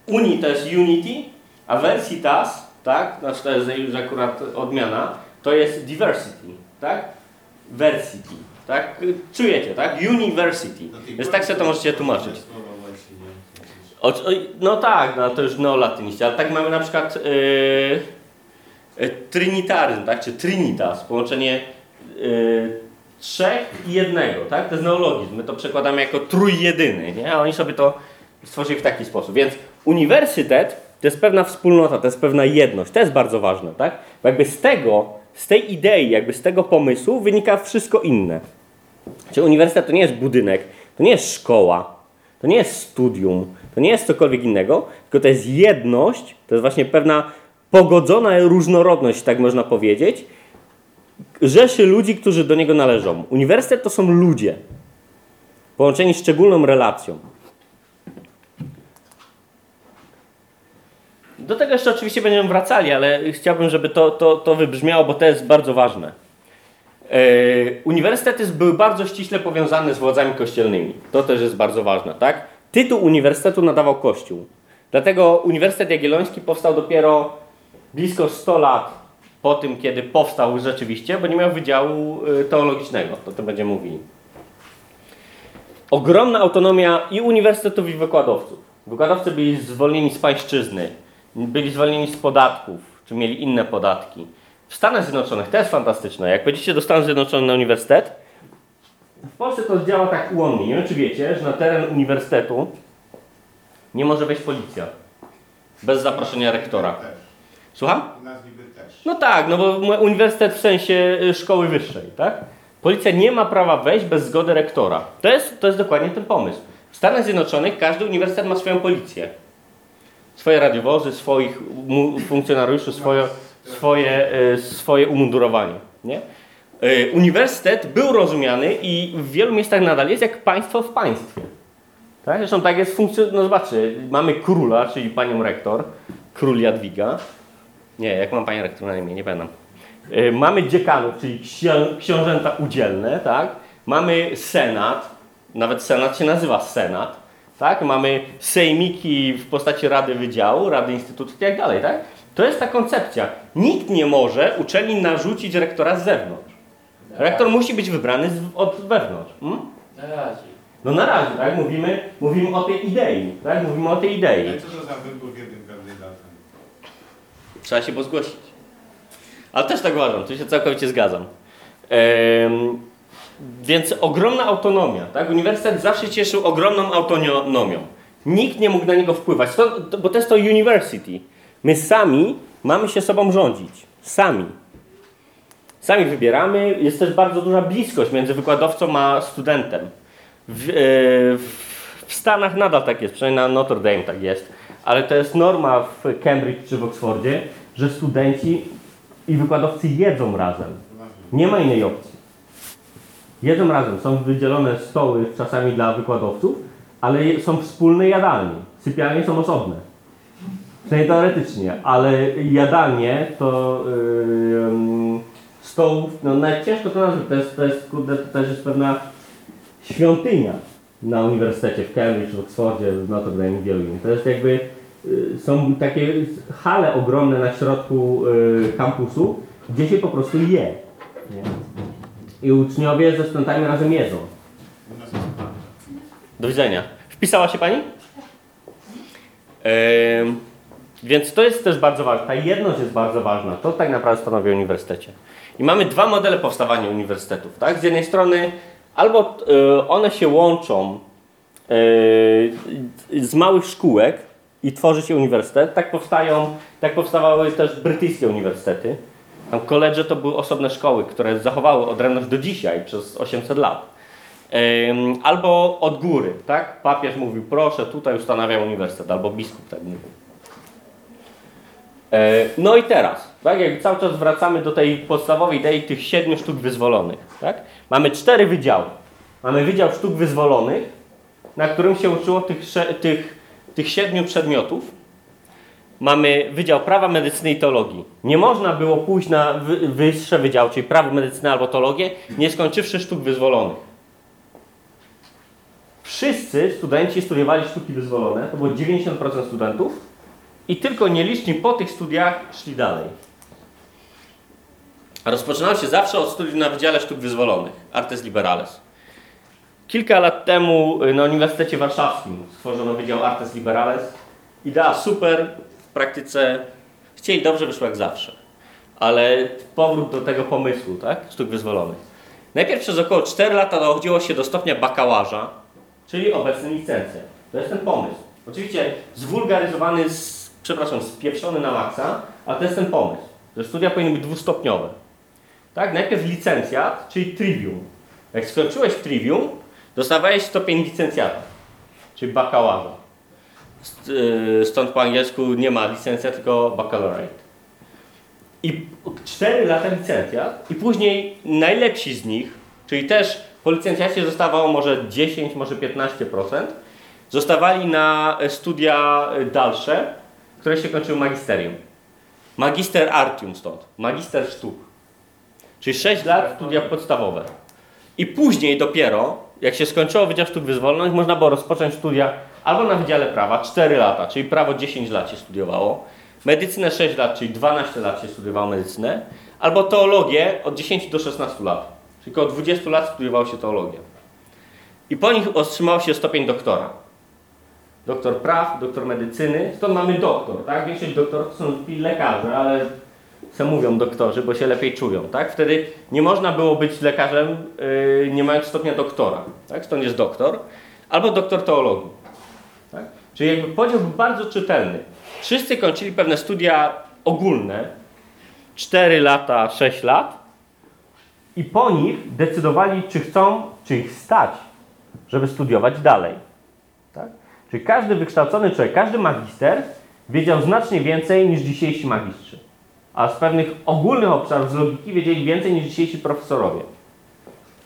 Uni to jest Unity, a Versitas, tak, znaczy to jest już akurat odmiana, to jest Diversity, tak? Versity, tak? Czujecie, tak? University. Więc tak sobie to możecie tłumaczyć. O, no tak, no to już neolatyniście, ale tak mamy na przykład yy, trinitaryzm, tak? Czy trinitas, połączenie yy, trzech i jednego, tak? To jest neologizm, my to przekładamy jako trójjedyny, nie? A oni sobie to stworzyli w taki sposób. Więc uniwersytet to jest pewna wspólnota, to jest pewna jedność, to jest bardzo ważne, tak? Bo jakby z tego, z tej idei, jakby z tego pomysłu wynika wszystko inne. Czyli uniwersytet to nie jest budynek, to nie jest szkoła, to nie jest studium, to nie jest cokolwiek innego, tylko to jest jedność, to jest właśnie pewna pogodzona różnorodność, tak można powiedzieć, rzeszy ludzi, którzy do niego należą. Uniwersytet to są ludzie, połączeni szczególną relacją. Do tego jeszcze oczywiście będziemy wracali, ale chciałbym, żeby to, to, to wybrzmiało, bo to jest bardzo ważne. E, Uniwersytety były bardzo ściśle powiązane z władzami kościelnymi. To też jest bardzo ważne, tak? Tytuł uniwersytetu nadawał Kościół. Dlatego Uniwersytet Jagielloński powstał dopiero blisko 100 lat po tym, kiedy powstał rzeczywiście, bo nie miał wydziału y, teologicznego. To to będziemy mówili. Ogromna autonomia i uniwersytetów, i wykładowców. Wykładowcy byli zwolnieni z pańszczyzny, byli zwolnieni z podatków, czy mieli inne podatki. W Stanach Zjednoczonych to jest fantastyczne. Jak będziecie do Stanów Zjednoczonych na uniwersytet, w Polsce to działa tak ułomnie. Nie wiem, czy wiecie, że na teren uniwersytetu nie może wejść policja bez zaproszenia rektora. Słucham? No tak, no bo uniwersytet w sensie y, szkoły wyższej, tak? Policja nie ma prawa wejść bez zgody rektora. To jest, to jest dokładnie ten pomysł. W Stanach Zjednoczonych każdy uniwersytet ma swoją policję. Swoje radiowozy, swoich funkcjonariuszy, swoje, swoje, y, swoje umundurowanie. Nie? Y, Uniwersytet był rozumiany i w wielu miejscach nadal jest jak państwo w państwie. Tak? Zresztą tak jest funkcja, no zobaczcie, mamy króla, czyli panią rektor, król Jadwiga. Nie, jak mam panią rektor na imię, nie pamiętam. Y, Mamy dziekanów, czyli książęta udzielne, tak? Mamy senat, nawet senat się nazywa senat, tak? Mamy sejmiki w postaci rady wydziału, rady instytutu i tak dalej, tak? To jest ta koncepcja. Nikt nie może uczelni narzucić rektora z zewnątrz. Rektor musi być wybrany z, od wewnątrz. Mm? Na razie. No na razie, tak? Mówimy, mówimy o tej idei, tak? Mówimy o tej idei. Ale co to za wybór jednym kandydatem? Trzeba się było zgłosić. Ale też tak uważam, tu się całkowicie zgadzam. Em, więc ogromna autonomia, tak? Uniwersytet zawsze cieszył ogromną autonomią. Nikt nie mógł na niego wpływać, to, to, bo to jest to university. My sami mamy się sobą rządzić. Sami. Sami wybieramy. Jest też bardzo duża bliskość między wykładowcą a studentem. W, w, w Stanach nadal tak jest, przynajmniej na Notre Dame tak jest, ale to jest norma w Cambridge czy w Oxfordzie, że studenci i wykładowcy jedzą razem. Nie ma innej opcji. Jedzą razem. Są wydzielone stoły czasami dla wykładowców, ale są wspólne jadalnie. Sypialnie są osobne. Przynajmniej teoretycznie, ale jadalnie to yy, stołów, no nawet to nazwać, to jest, to jest, kurde, to też jest pewna świątynia na uniwersytecie w Cambridge, w Oxfordzie, w Notre Dame i wielu. To jest jakby, y, są takie hale ogromne na środku y, kampusu, gdzie się po prostu je. I uczniowie ze studentami razem jedzą. Do widzenia. Wpisała się Pani? Więc to jest też bardzo ważne. Ta jedność jest bardzo ważna. To tak naprawdę stanowi o uniwersytecie. I mamy dwa modele powstawania uniwersytetów. Tak? Z jednej strony albo e, one się łączą e, z małych szkółek i tworzy się uniwersytet. Tak powstają, tak powstawały też brytyjskie uniwersytety. Tam koledże to były osobne szkoły, które zachowały odrębność do dzisiaj przez 800 lat. Albo od góry, tak? Papież mówił, proszę, tutaj ustanawiam uniwersytet, albo biskup tak mówił. E, No i teraz, tak, jak cały czas wracamy do tej podstawowej idei tych siedmiu sztuk wyzwolonych, tak? Mamy cztery wydziały. Mamy Wydział Sztuk Wyzwolonych, na którym się uczyło tych, tych, tych siedmiu przedmiotów. Mamy Wydział Prawa, Medycyny i Teologii. Nie można było pójść na wy- wyższe wydziały, czyli prawo, medycynę albo teologię, nie skończywszy sztuk wyzwolonych. Wszyscy studenci studiowali sztuki wyzwolone, to było 90% studentów i tylko nieliczni po tych studiach szli dalej. Rozpoczynało się zawsze od studiów na Wydziale Sztuk Wyzwolonych, Artes Liberales. Kilka lat temu y, na Uniwersytecie Warszawskim stworzono Wydział Artes Liberales. Idea super, w praktyce chcieli dobrze, wyszło jak zawsze. Ale powrót do tego pomysłu, tak? Sztuk wyzwolonych. Najpierw przez około 4 lata dochodziło się do stopnia bakałaża, czyli obecny licencję. To jest ten pomysł. Oczywiście zwulgaryzowany, z, przepraszam, spieprzony na maksa, ale to jest ten pomysł, że studia powinny być dwustopniowe. Tak? Najpierw licencjat, czyli trivium. Jak skończyłeś trivium, dostawałeś stopień licencjata, czyli bakałaża. St- yy, Stąd po angielsku nie ma licencja, tylko baccalaureate. I 4 lata licencjat i później najlepsi z nich, czyli też po licencjacie zostawało może 10, może 15%, zostawali na studia dalsze, które się kończyły magisterium. Magister artium stąd, magister sztuk. Czyli 6 lat studia podstawowe. I później dopiero, jak się skończyło Wydział Sztuk Wyzwolonych, można było rozpocząć studia albo na Wydziale Prawa 4 lata, czyli prawo 10 lat się studiowało, medycynę 6 lat, czyli 12 lat się studiowało medycynę, albo teologię od 10 do 16 lat, czyli około 20 lat studiowało się teologię. I po nich otrzymało się stopień doktora. Doktor praw, doktor medycyny, stąd mamy doktor, tak? Większość doktorów to są lekarze, ale co mówią doktorzy, bo się lepiej czują, tak? Wtedy nie można było być lekarzem yy, nie mając stopnia doktora, tak? Stąd jest doktor, albo doktor teologii, tak? Czyli jakby podział był bardzo czytelny. Wszyscy kończyli pewne studia ogólne, 4 lata, 6 lat i po nich decydowali, czy chcą, czy ich stać, żeby studiować dalej, tak? Czyli każdy wykształcony człowiek, każdy magister wiedział znacznie więcej niż dzisiejsi magistrzy a z pewnych ogólnych obszarów z logiki wiedzieli więcej niż dzisiejsi profesorowie.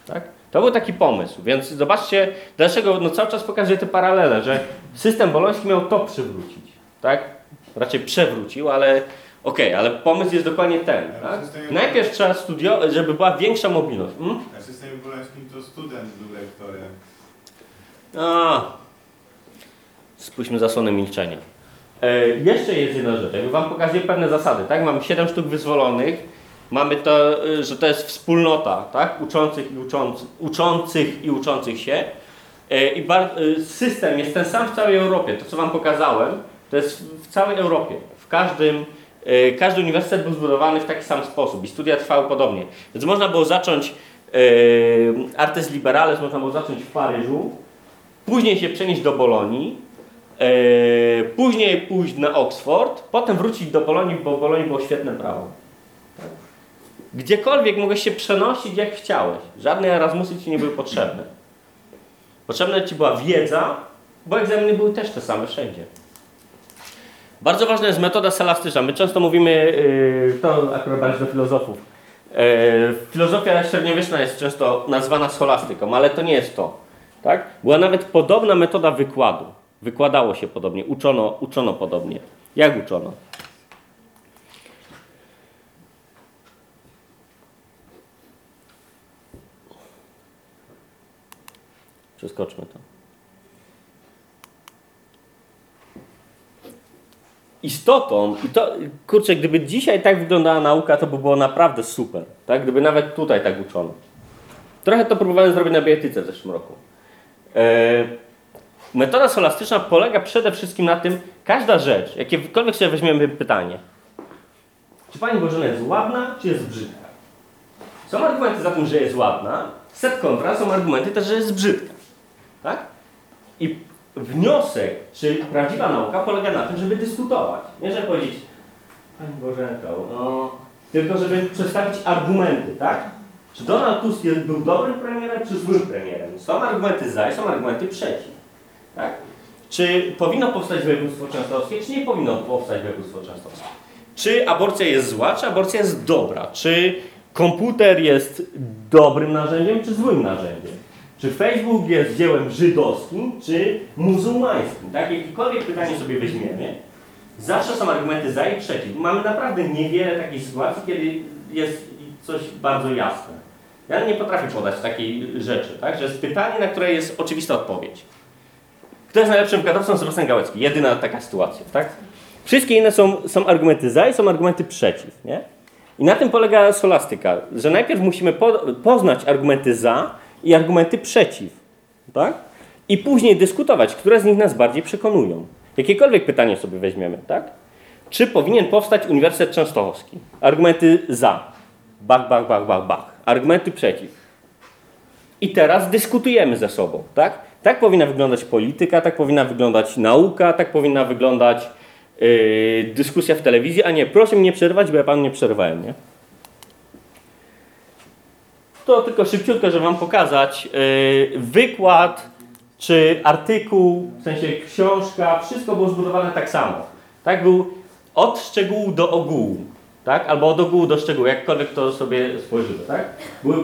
Tak? To był taki pomysł, więc zobaczcie, dlaczego no cały czas pokazuję te paralele, że system boloński miał to przywrócić, tak? Raczej przewrócił, ale okej, ale pomysł jest dokładnie ten, tak? Najpierw trzeba studiować, żeby była większa mobilność. Hmm? Na systemie bolońskim to student był lektorem. A, spójrzmy zasłonę milczenia. E, jeszcze jest jedna rzecz. Jakby Wam pokazuję pewne zasady. Tak? Mamy 7 sztuk wyzwolonych Mamy to, y, że to jest wspólnota, tak? Uczących i, uczący, uczących i uczących się. Y, I system jest ten sam w całej Europie. To, co Wam pokazałem, to jest w całej Europie. W każdym, każdy uniwersytet był zbudowany w taki sam sposób i studia trwały podobnie. Więc można było zacząć Artes Liberales, można było zacząć w Paryżu, później się przenieść do Bolonii, później pójść na Oxford, potem wrócić do Bolonii, bo w Bolonii było świetne prawo. Gdziekolwiek mogłeś się przenosić jak chciałeś. Żadne Erasmusy ci nie były potrzebne. Potrzebna ci była wiedza, bo egzaminy były też te same wszędzie. Bardzo ważna jest metoda selastyczna. My często mówimy, yy, to akurat bardziej do filozofów. Yy, filozofia średniowieczna jest często nazwana scholastyką, ale to nie jest to. Tak? Była nawet podobna metoda wykładu. Wykładało się podobnie, uczono, uczono podobnie. Jak uczono? Przeskoczmy to. Istotą, i to, kurczę, gdyby dzisiaj tak wyglądała nauka, to by było naprawdę super. Tak? Gdyby nawet tutaj tak uczono. Trochę to próbowałem zrobić na bioetyce w zeszłym roku. E, metoda solastyczna polega przede wszystkim na tym, każda rzecz, jakiekolwiek sobie weźmiemy pytanie. Czy Pani Bożena jest ładna, czy jest brzydka? Są argumenty za tym, że jest ładna, set kontra są argumenty też, że jest brzydka. Tak? I wniosek, czy prawdziwa nauka polega na tym, żeby dyskutować. Nie, żeby powiedzieć, Pani Bożenko, no... Tylko żeby przedstawić argumenty, tak? Czy Donald Tusk był dobrym premierem, czy złym premierem? Są argumenty za i są argumenty przeciw. Tak? Czy powinno powstać województwo częstochowskie, czy nie powinno powstać województwo częstochowskie? Czy aborcja jest zła, czy aborcja jest dobra? Czy komputer jest dobrym narzędziem, czy złym narzędziem? Czy Facebook jest dziełem żydowskim, czy muzułmańskim? Tak? Jakiekolwiek pytanie sobie weźmiemy, zawsze są argumenty za i przeciw. Mamy naprawdę niewiele takich sytuacji, kiedy jest coś bardzo jasne. Ja nie potrafię podać takiej rzeczy, tak? że jest pytanie, na które jest oczywista odpowiedź. Kto jest najlepszym gadowcą? Sebastian Gałecki. Jedyna taka sytuacja. Tak? Wszystkie inne są, są argumenty za i są argumenty przeciw. Nie? I na tym polega scholastyka, że najpierw musimy po, poznać argumenty za i argumenty przeciw. Tak? I później dyskutować, które z nich nas bardziej przekonują. Jakiekolwiek pytanie sobie weźmiemy. Tak? Czy powinien powstać Uniwersytet Częstochowski? Argumenty za. Bach, bach, bach, bach, bach. Argumenty przeciw. I teraz dyskutujemy ze sobą. Tak? Tak powinna wyglądać polityka, tak powinna wyglądać nauka, tak powinna wyglądać yy, dyskusja w telewizji, a nie proszę mnie nie przerwać, bo ja panu nie przerwałem, nie? To tylko szybciutko, żeby wam pokazać yy, wykład czy artykuł, w sensie książka, wszystko było zbudowane tak samo. Tak był od szczegółu do ogółu, tak? Albo od ogółu do szczegółu, jakkolwiek to sobie spojrzymy, tak? Były,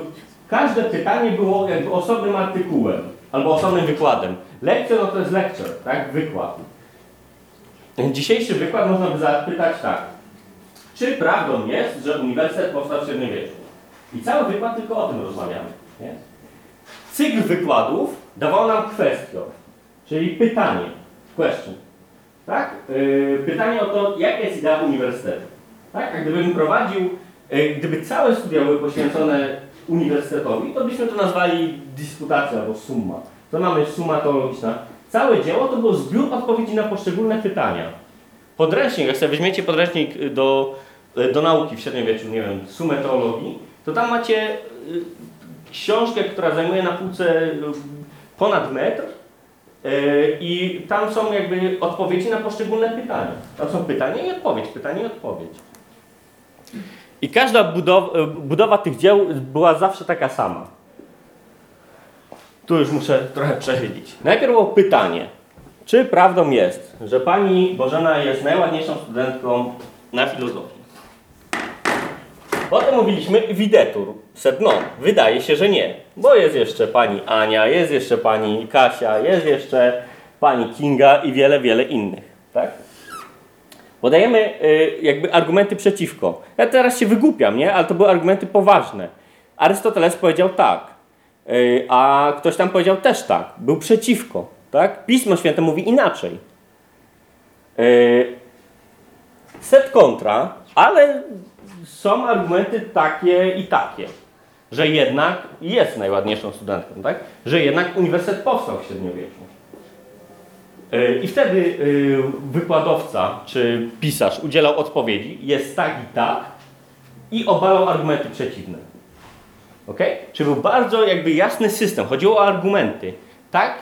każde pytanie było jakby osobnym artykułem albo osobnym wykładem. Lekcja no to jest lecture, tak? Wykład. Dzisiejszy wykład można by zapytać tak. Czy prawdą jest, że uniwersytet powstał w średniowieczu? I cały wykład tylko o tym rozmawiamy. Nie? Cykl wykładów dawał nam kwestię, czyli pytanie, question. Tak? Yy, pytanie o to, jaka jest idea uniwersytetu. Tak? A gdybym prowadził, yy, gdyby całe studia były poświęcone uniwersytetowi, to byśmy to nazwali dysputacją albo summa. To mamy summa teologiczna. Całe dzieło to był zbiór odpowiedzi na poszczególne pytania. Podręcznik, jak sobie weźmiecie podręcznik do, do nauki w średniowieczu, nie wiem, sumę teologii, to tam macie y, książkę, która zajmuje na półce y, ponad metr y, i tam są jakby odpowiedzi na poszczególne pytania. Tam są pytania i odpowiedź, pytanie i odpowiedź. I każda budowa, budowa tych dzieł była zawsze taka sama. Tu już muszę trochę przechylić. Najpierw było pytanie. Czy prawdą jest, że pani Bożena jest najładniejszą studentką na filozofii? Potem mówiliśmy widetur, sedno. Wydaje się, że nie, bo jest jeszcze pani Ania, jest jeszcze pani Kasia, jest jeszcze pani Kinga i wiele, wiele innych. Tak? Podajemy y, jakby argumenty przeciwko. Ja teraz się wygłupiam, nie? Ale to były argumenty poważne. Arystoteles powiedział tak, y, a ktoś tam powiedział też tak. Był przeciwko, tak? Pismo Święte mówi inaczej. Y, set kontra, ale są argumenty takie i takie, że jednak jest najładniejszą studentką, tak? Że jednak uniwersytet powstał w średniowieczu. Yy, I wtedy yy, wykładowca czy pisarz udzielał odpowiedzi, jest tak i tak, i obalał argumenty przeciwne. Ok? Czy był bardzo jakby jasny system. Chodziło o argumenty. Tak,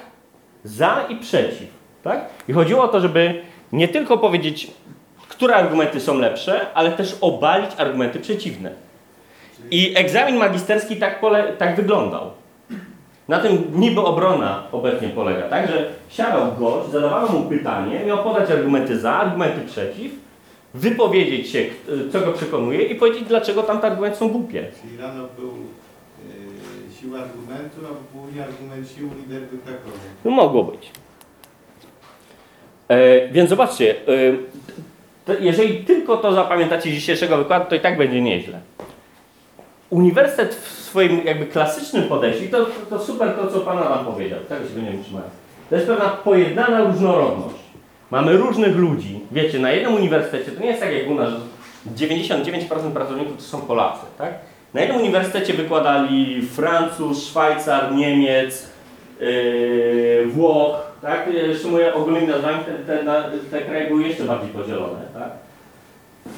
za i przeciw. Tak? I chodziło o to, żeby nie tylko powiedzieć, które argumenty są lepsze, ale też obalić argumenty przeciwne. I egzamin magisterski tak, pole, tak wyglądał. Na tym niby obrona obecnie polega, tak? Że siadał gość, zadawano mu pytanie, miał podać argumenty za, argumenty przeciw, wypowiedzieć się, co go przekonuje i powiedzieć, dlaczego tamte argumenty są głupie. Czyli rano był e, siła argumentu, a południu argument sił lider był Krakowie. No mogło być. E, więc zobaczcie, e, jeżeli tylko to zapamiętacie z dzisiejszego wykładu, to i tak będzie nieźle. Uniwersytet w swoim jakby klasycznym podejściu, i to, to super to, co Pan nam powiedział, tego się będziemy trzymać. To jest pewna pojednana różnorodność. Mamy różnych ludzi. Wiecie, na jednym uniwersytecie, to nie jest tak jak u nas, że 99% pracowników to są Polacy, tak? Na jednym uniwersytecie wykładali Francuz, Szwajcar, Niemiec, yy, Włoch, tak? Jeszcze moje ogólnymi nazwami te, te, te kraje były jeszcze bardziej podzielone, tak?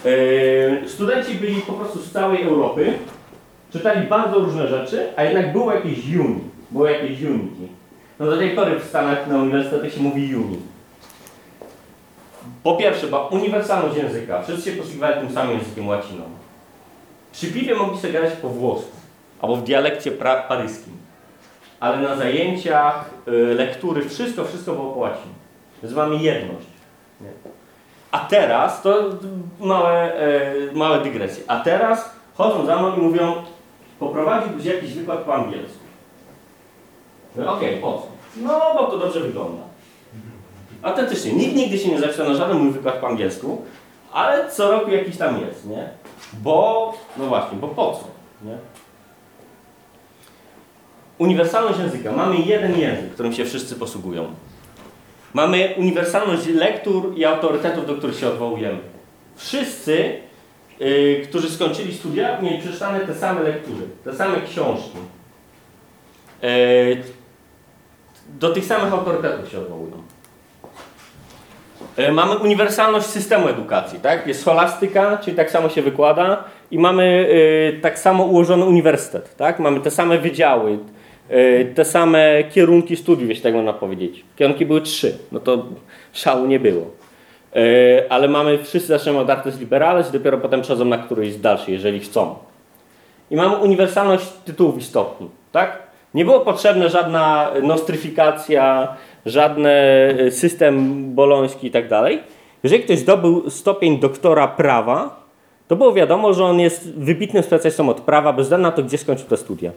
Yy, studenci byli po prostu z całej Europy, czytali bardzo różne rzeczy, a jednak było jakieś uni, było jakieś unity. No do tej pory w Stanach na uniwersytetach się mówi uni. Po pierwsze, była uniwersalność języka. Wszyscy się posługiwali tym samym językiem łaciną. Przy piwie mogli sobie gadać po włosku albo w dialekcie paryskim. Ale na zajęciach, y, lektury, wszystko, wszystko było po łacinie. Mamy jedność. Nie? A teraz, to małe, e, małe dygresje. A teraz chodzą za mną i mówią, poprowadziłbyś jakiś wykład po angielsku. No, Okej, po co? No, bo to dobrze wygląda. Autentycznie, nikt nigdy się nie zaczyna na żaden mój wykład po angielsku, ale co roku jakiś tam jest, nie? Bo, no właśnie, bo po co, nie? Uniwersalność języka. Mamy jeden język, którym się wszyscy posługują. Mamy uniwersalność lektur i autorytetów, do których się odwołujemy. Wszyscy, y, którzy skończyli studia, mieli przeczytane te same lektury, te same książki. Y, do tych samych autorytetów się odwołują. E, Mamy uniwersalność systemu edukacji, tak? Jest scholastyka, czyli tak samo się wykłada i mamy tak samo ułożony uniwersytet, tak? Mamy te same wydziały, te same kierunki studiów, jeśli tak można powiedzieć. Kierunki były trzy, no to szału nie było. E, Ale mamy, wszyscy zaczynamy od artes liberales i dopiero potem przechodzą na któryś z dalszych, jeżeli chcą. I mamy uniwersalność tytułów i stopni, tak? Nie było potrzebna żadna nostryfikacja, żadny e, system boloński i tak dalej. Jeżeli ktoś zdobył stopień doktora prawa, to było wiadomo, że on jest wybitnym specjalistą od prawa, bez względu na to, gdzie skończył te studia.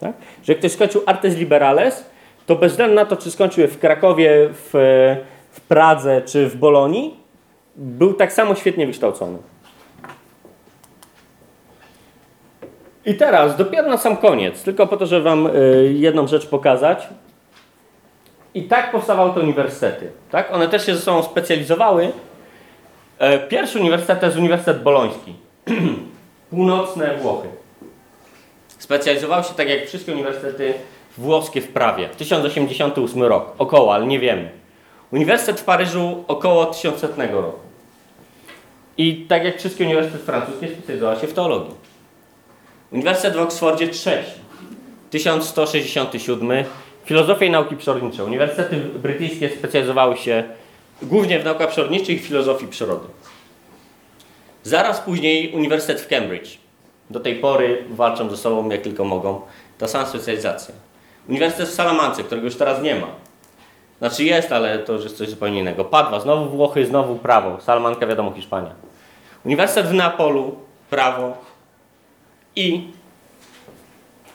Tak? Jeżeli ktoś skończył artes liberales, to bez względu na to, czy skończył je w Krakowie, w, w Pradze czy w Bolonii, był tak samo świetnie wykształcony. I teraz, dopiero na sam koniec, tylko po to, żeby Wam y, jedną rzecz pokazać. I tak powstawały te uniwersytety. Tak? One też się ze sobą specjalizowały. E, Pierwszy uniwersytet to jest Uniwersytet Boloński. (clears throat) Północne Włochy. Specjalizował się tak jak wszystkie uniwersytety włoskie w prawie. W 1088 rok. Około, ale nie wiemy. Uniwersytet w Paryżu około 1100 roku. I tak jak wszystkie uniwersytety francuskie specjalizował się w teologii. Uniwersytet w Oksfordzie trzeci, 1167, filozofia i nauki przyrodnicze. Uniwersytety brytyjskie specjalizowały się głównie w naukach przyrodniczych i filozofii przyrody. Zaraz później Uniwersytet w Cambridge. Do tej pory walczą ze sobą jak tylko mogą. Ta sama specjalizacja. Uniwersytet w Salamance, którego już teraz nie ma. Znaczy jest, ale to już jest coś zupełnie innego. Padwa, znowu Włochy, znowu prawo. Salamanka, wiadomo, Hiszpania. Uniwersytet w Neapolu, prawo. I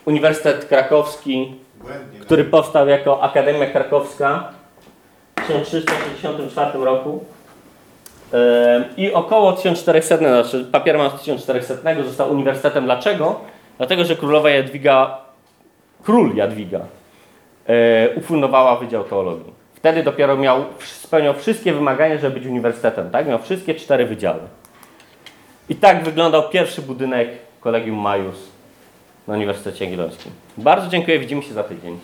Uniwersytet Krakowski, Błędnie. który powstał jako Akademia Krakowska w 1364 roku. I około 1400, znaczy papier ma z 1400, został uniwersytetem. Dlaczego? Dlatego, że królowa Jadwiga, król Jadwiga, ufundowała Wydział Teologii. Wtedy dopiero miał, spełniał wszystkie wymagania, żeby być uniwersytetem. Tak? Miał wszystkie cztery wydziały. I tak wyglądał pierwszy budynek Kolegium Majus na Uniwersytecie Jagiellońskim. Bardzo dziękuję, widzimy się za tydzień.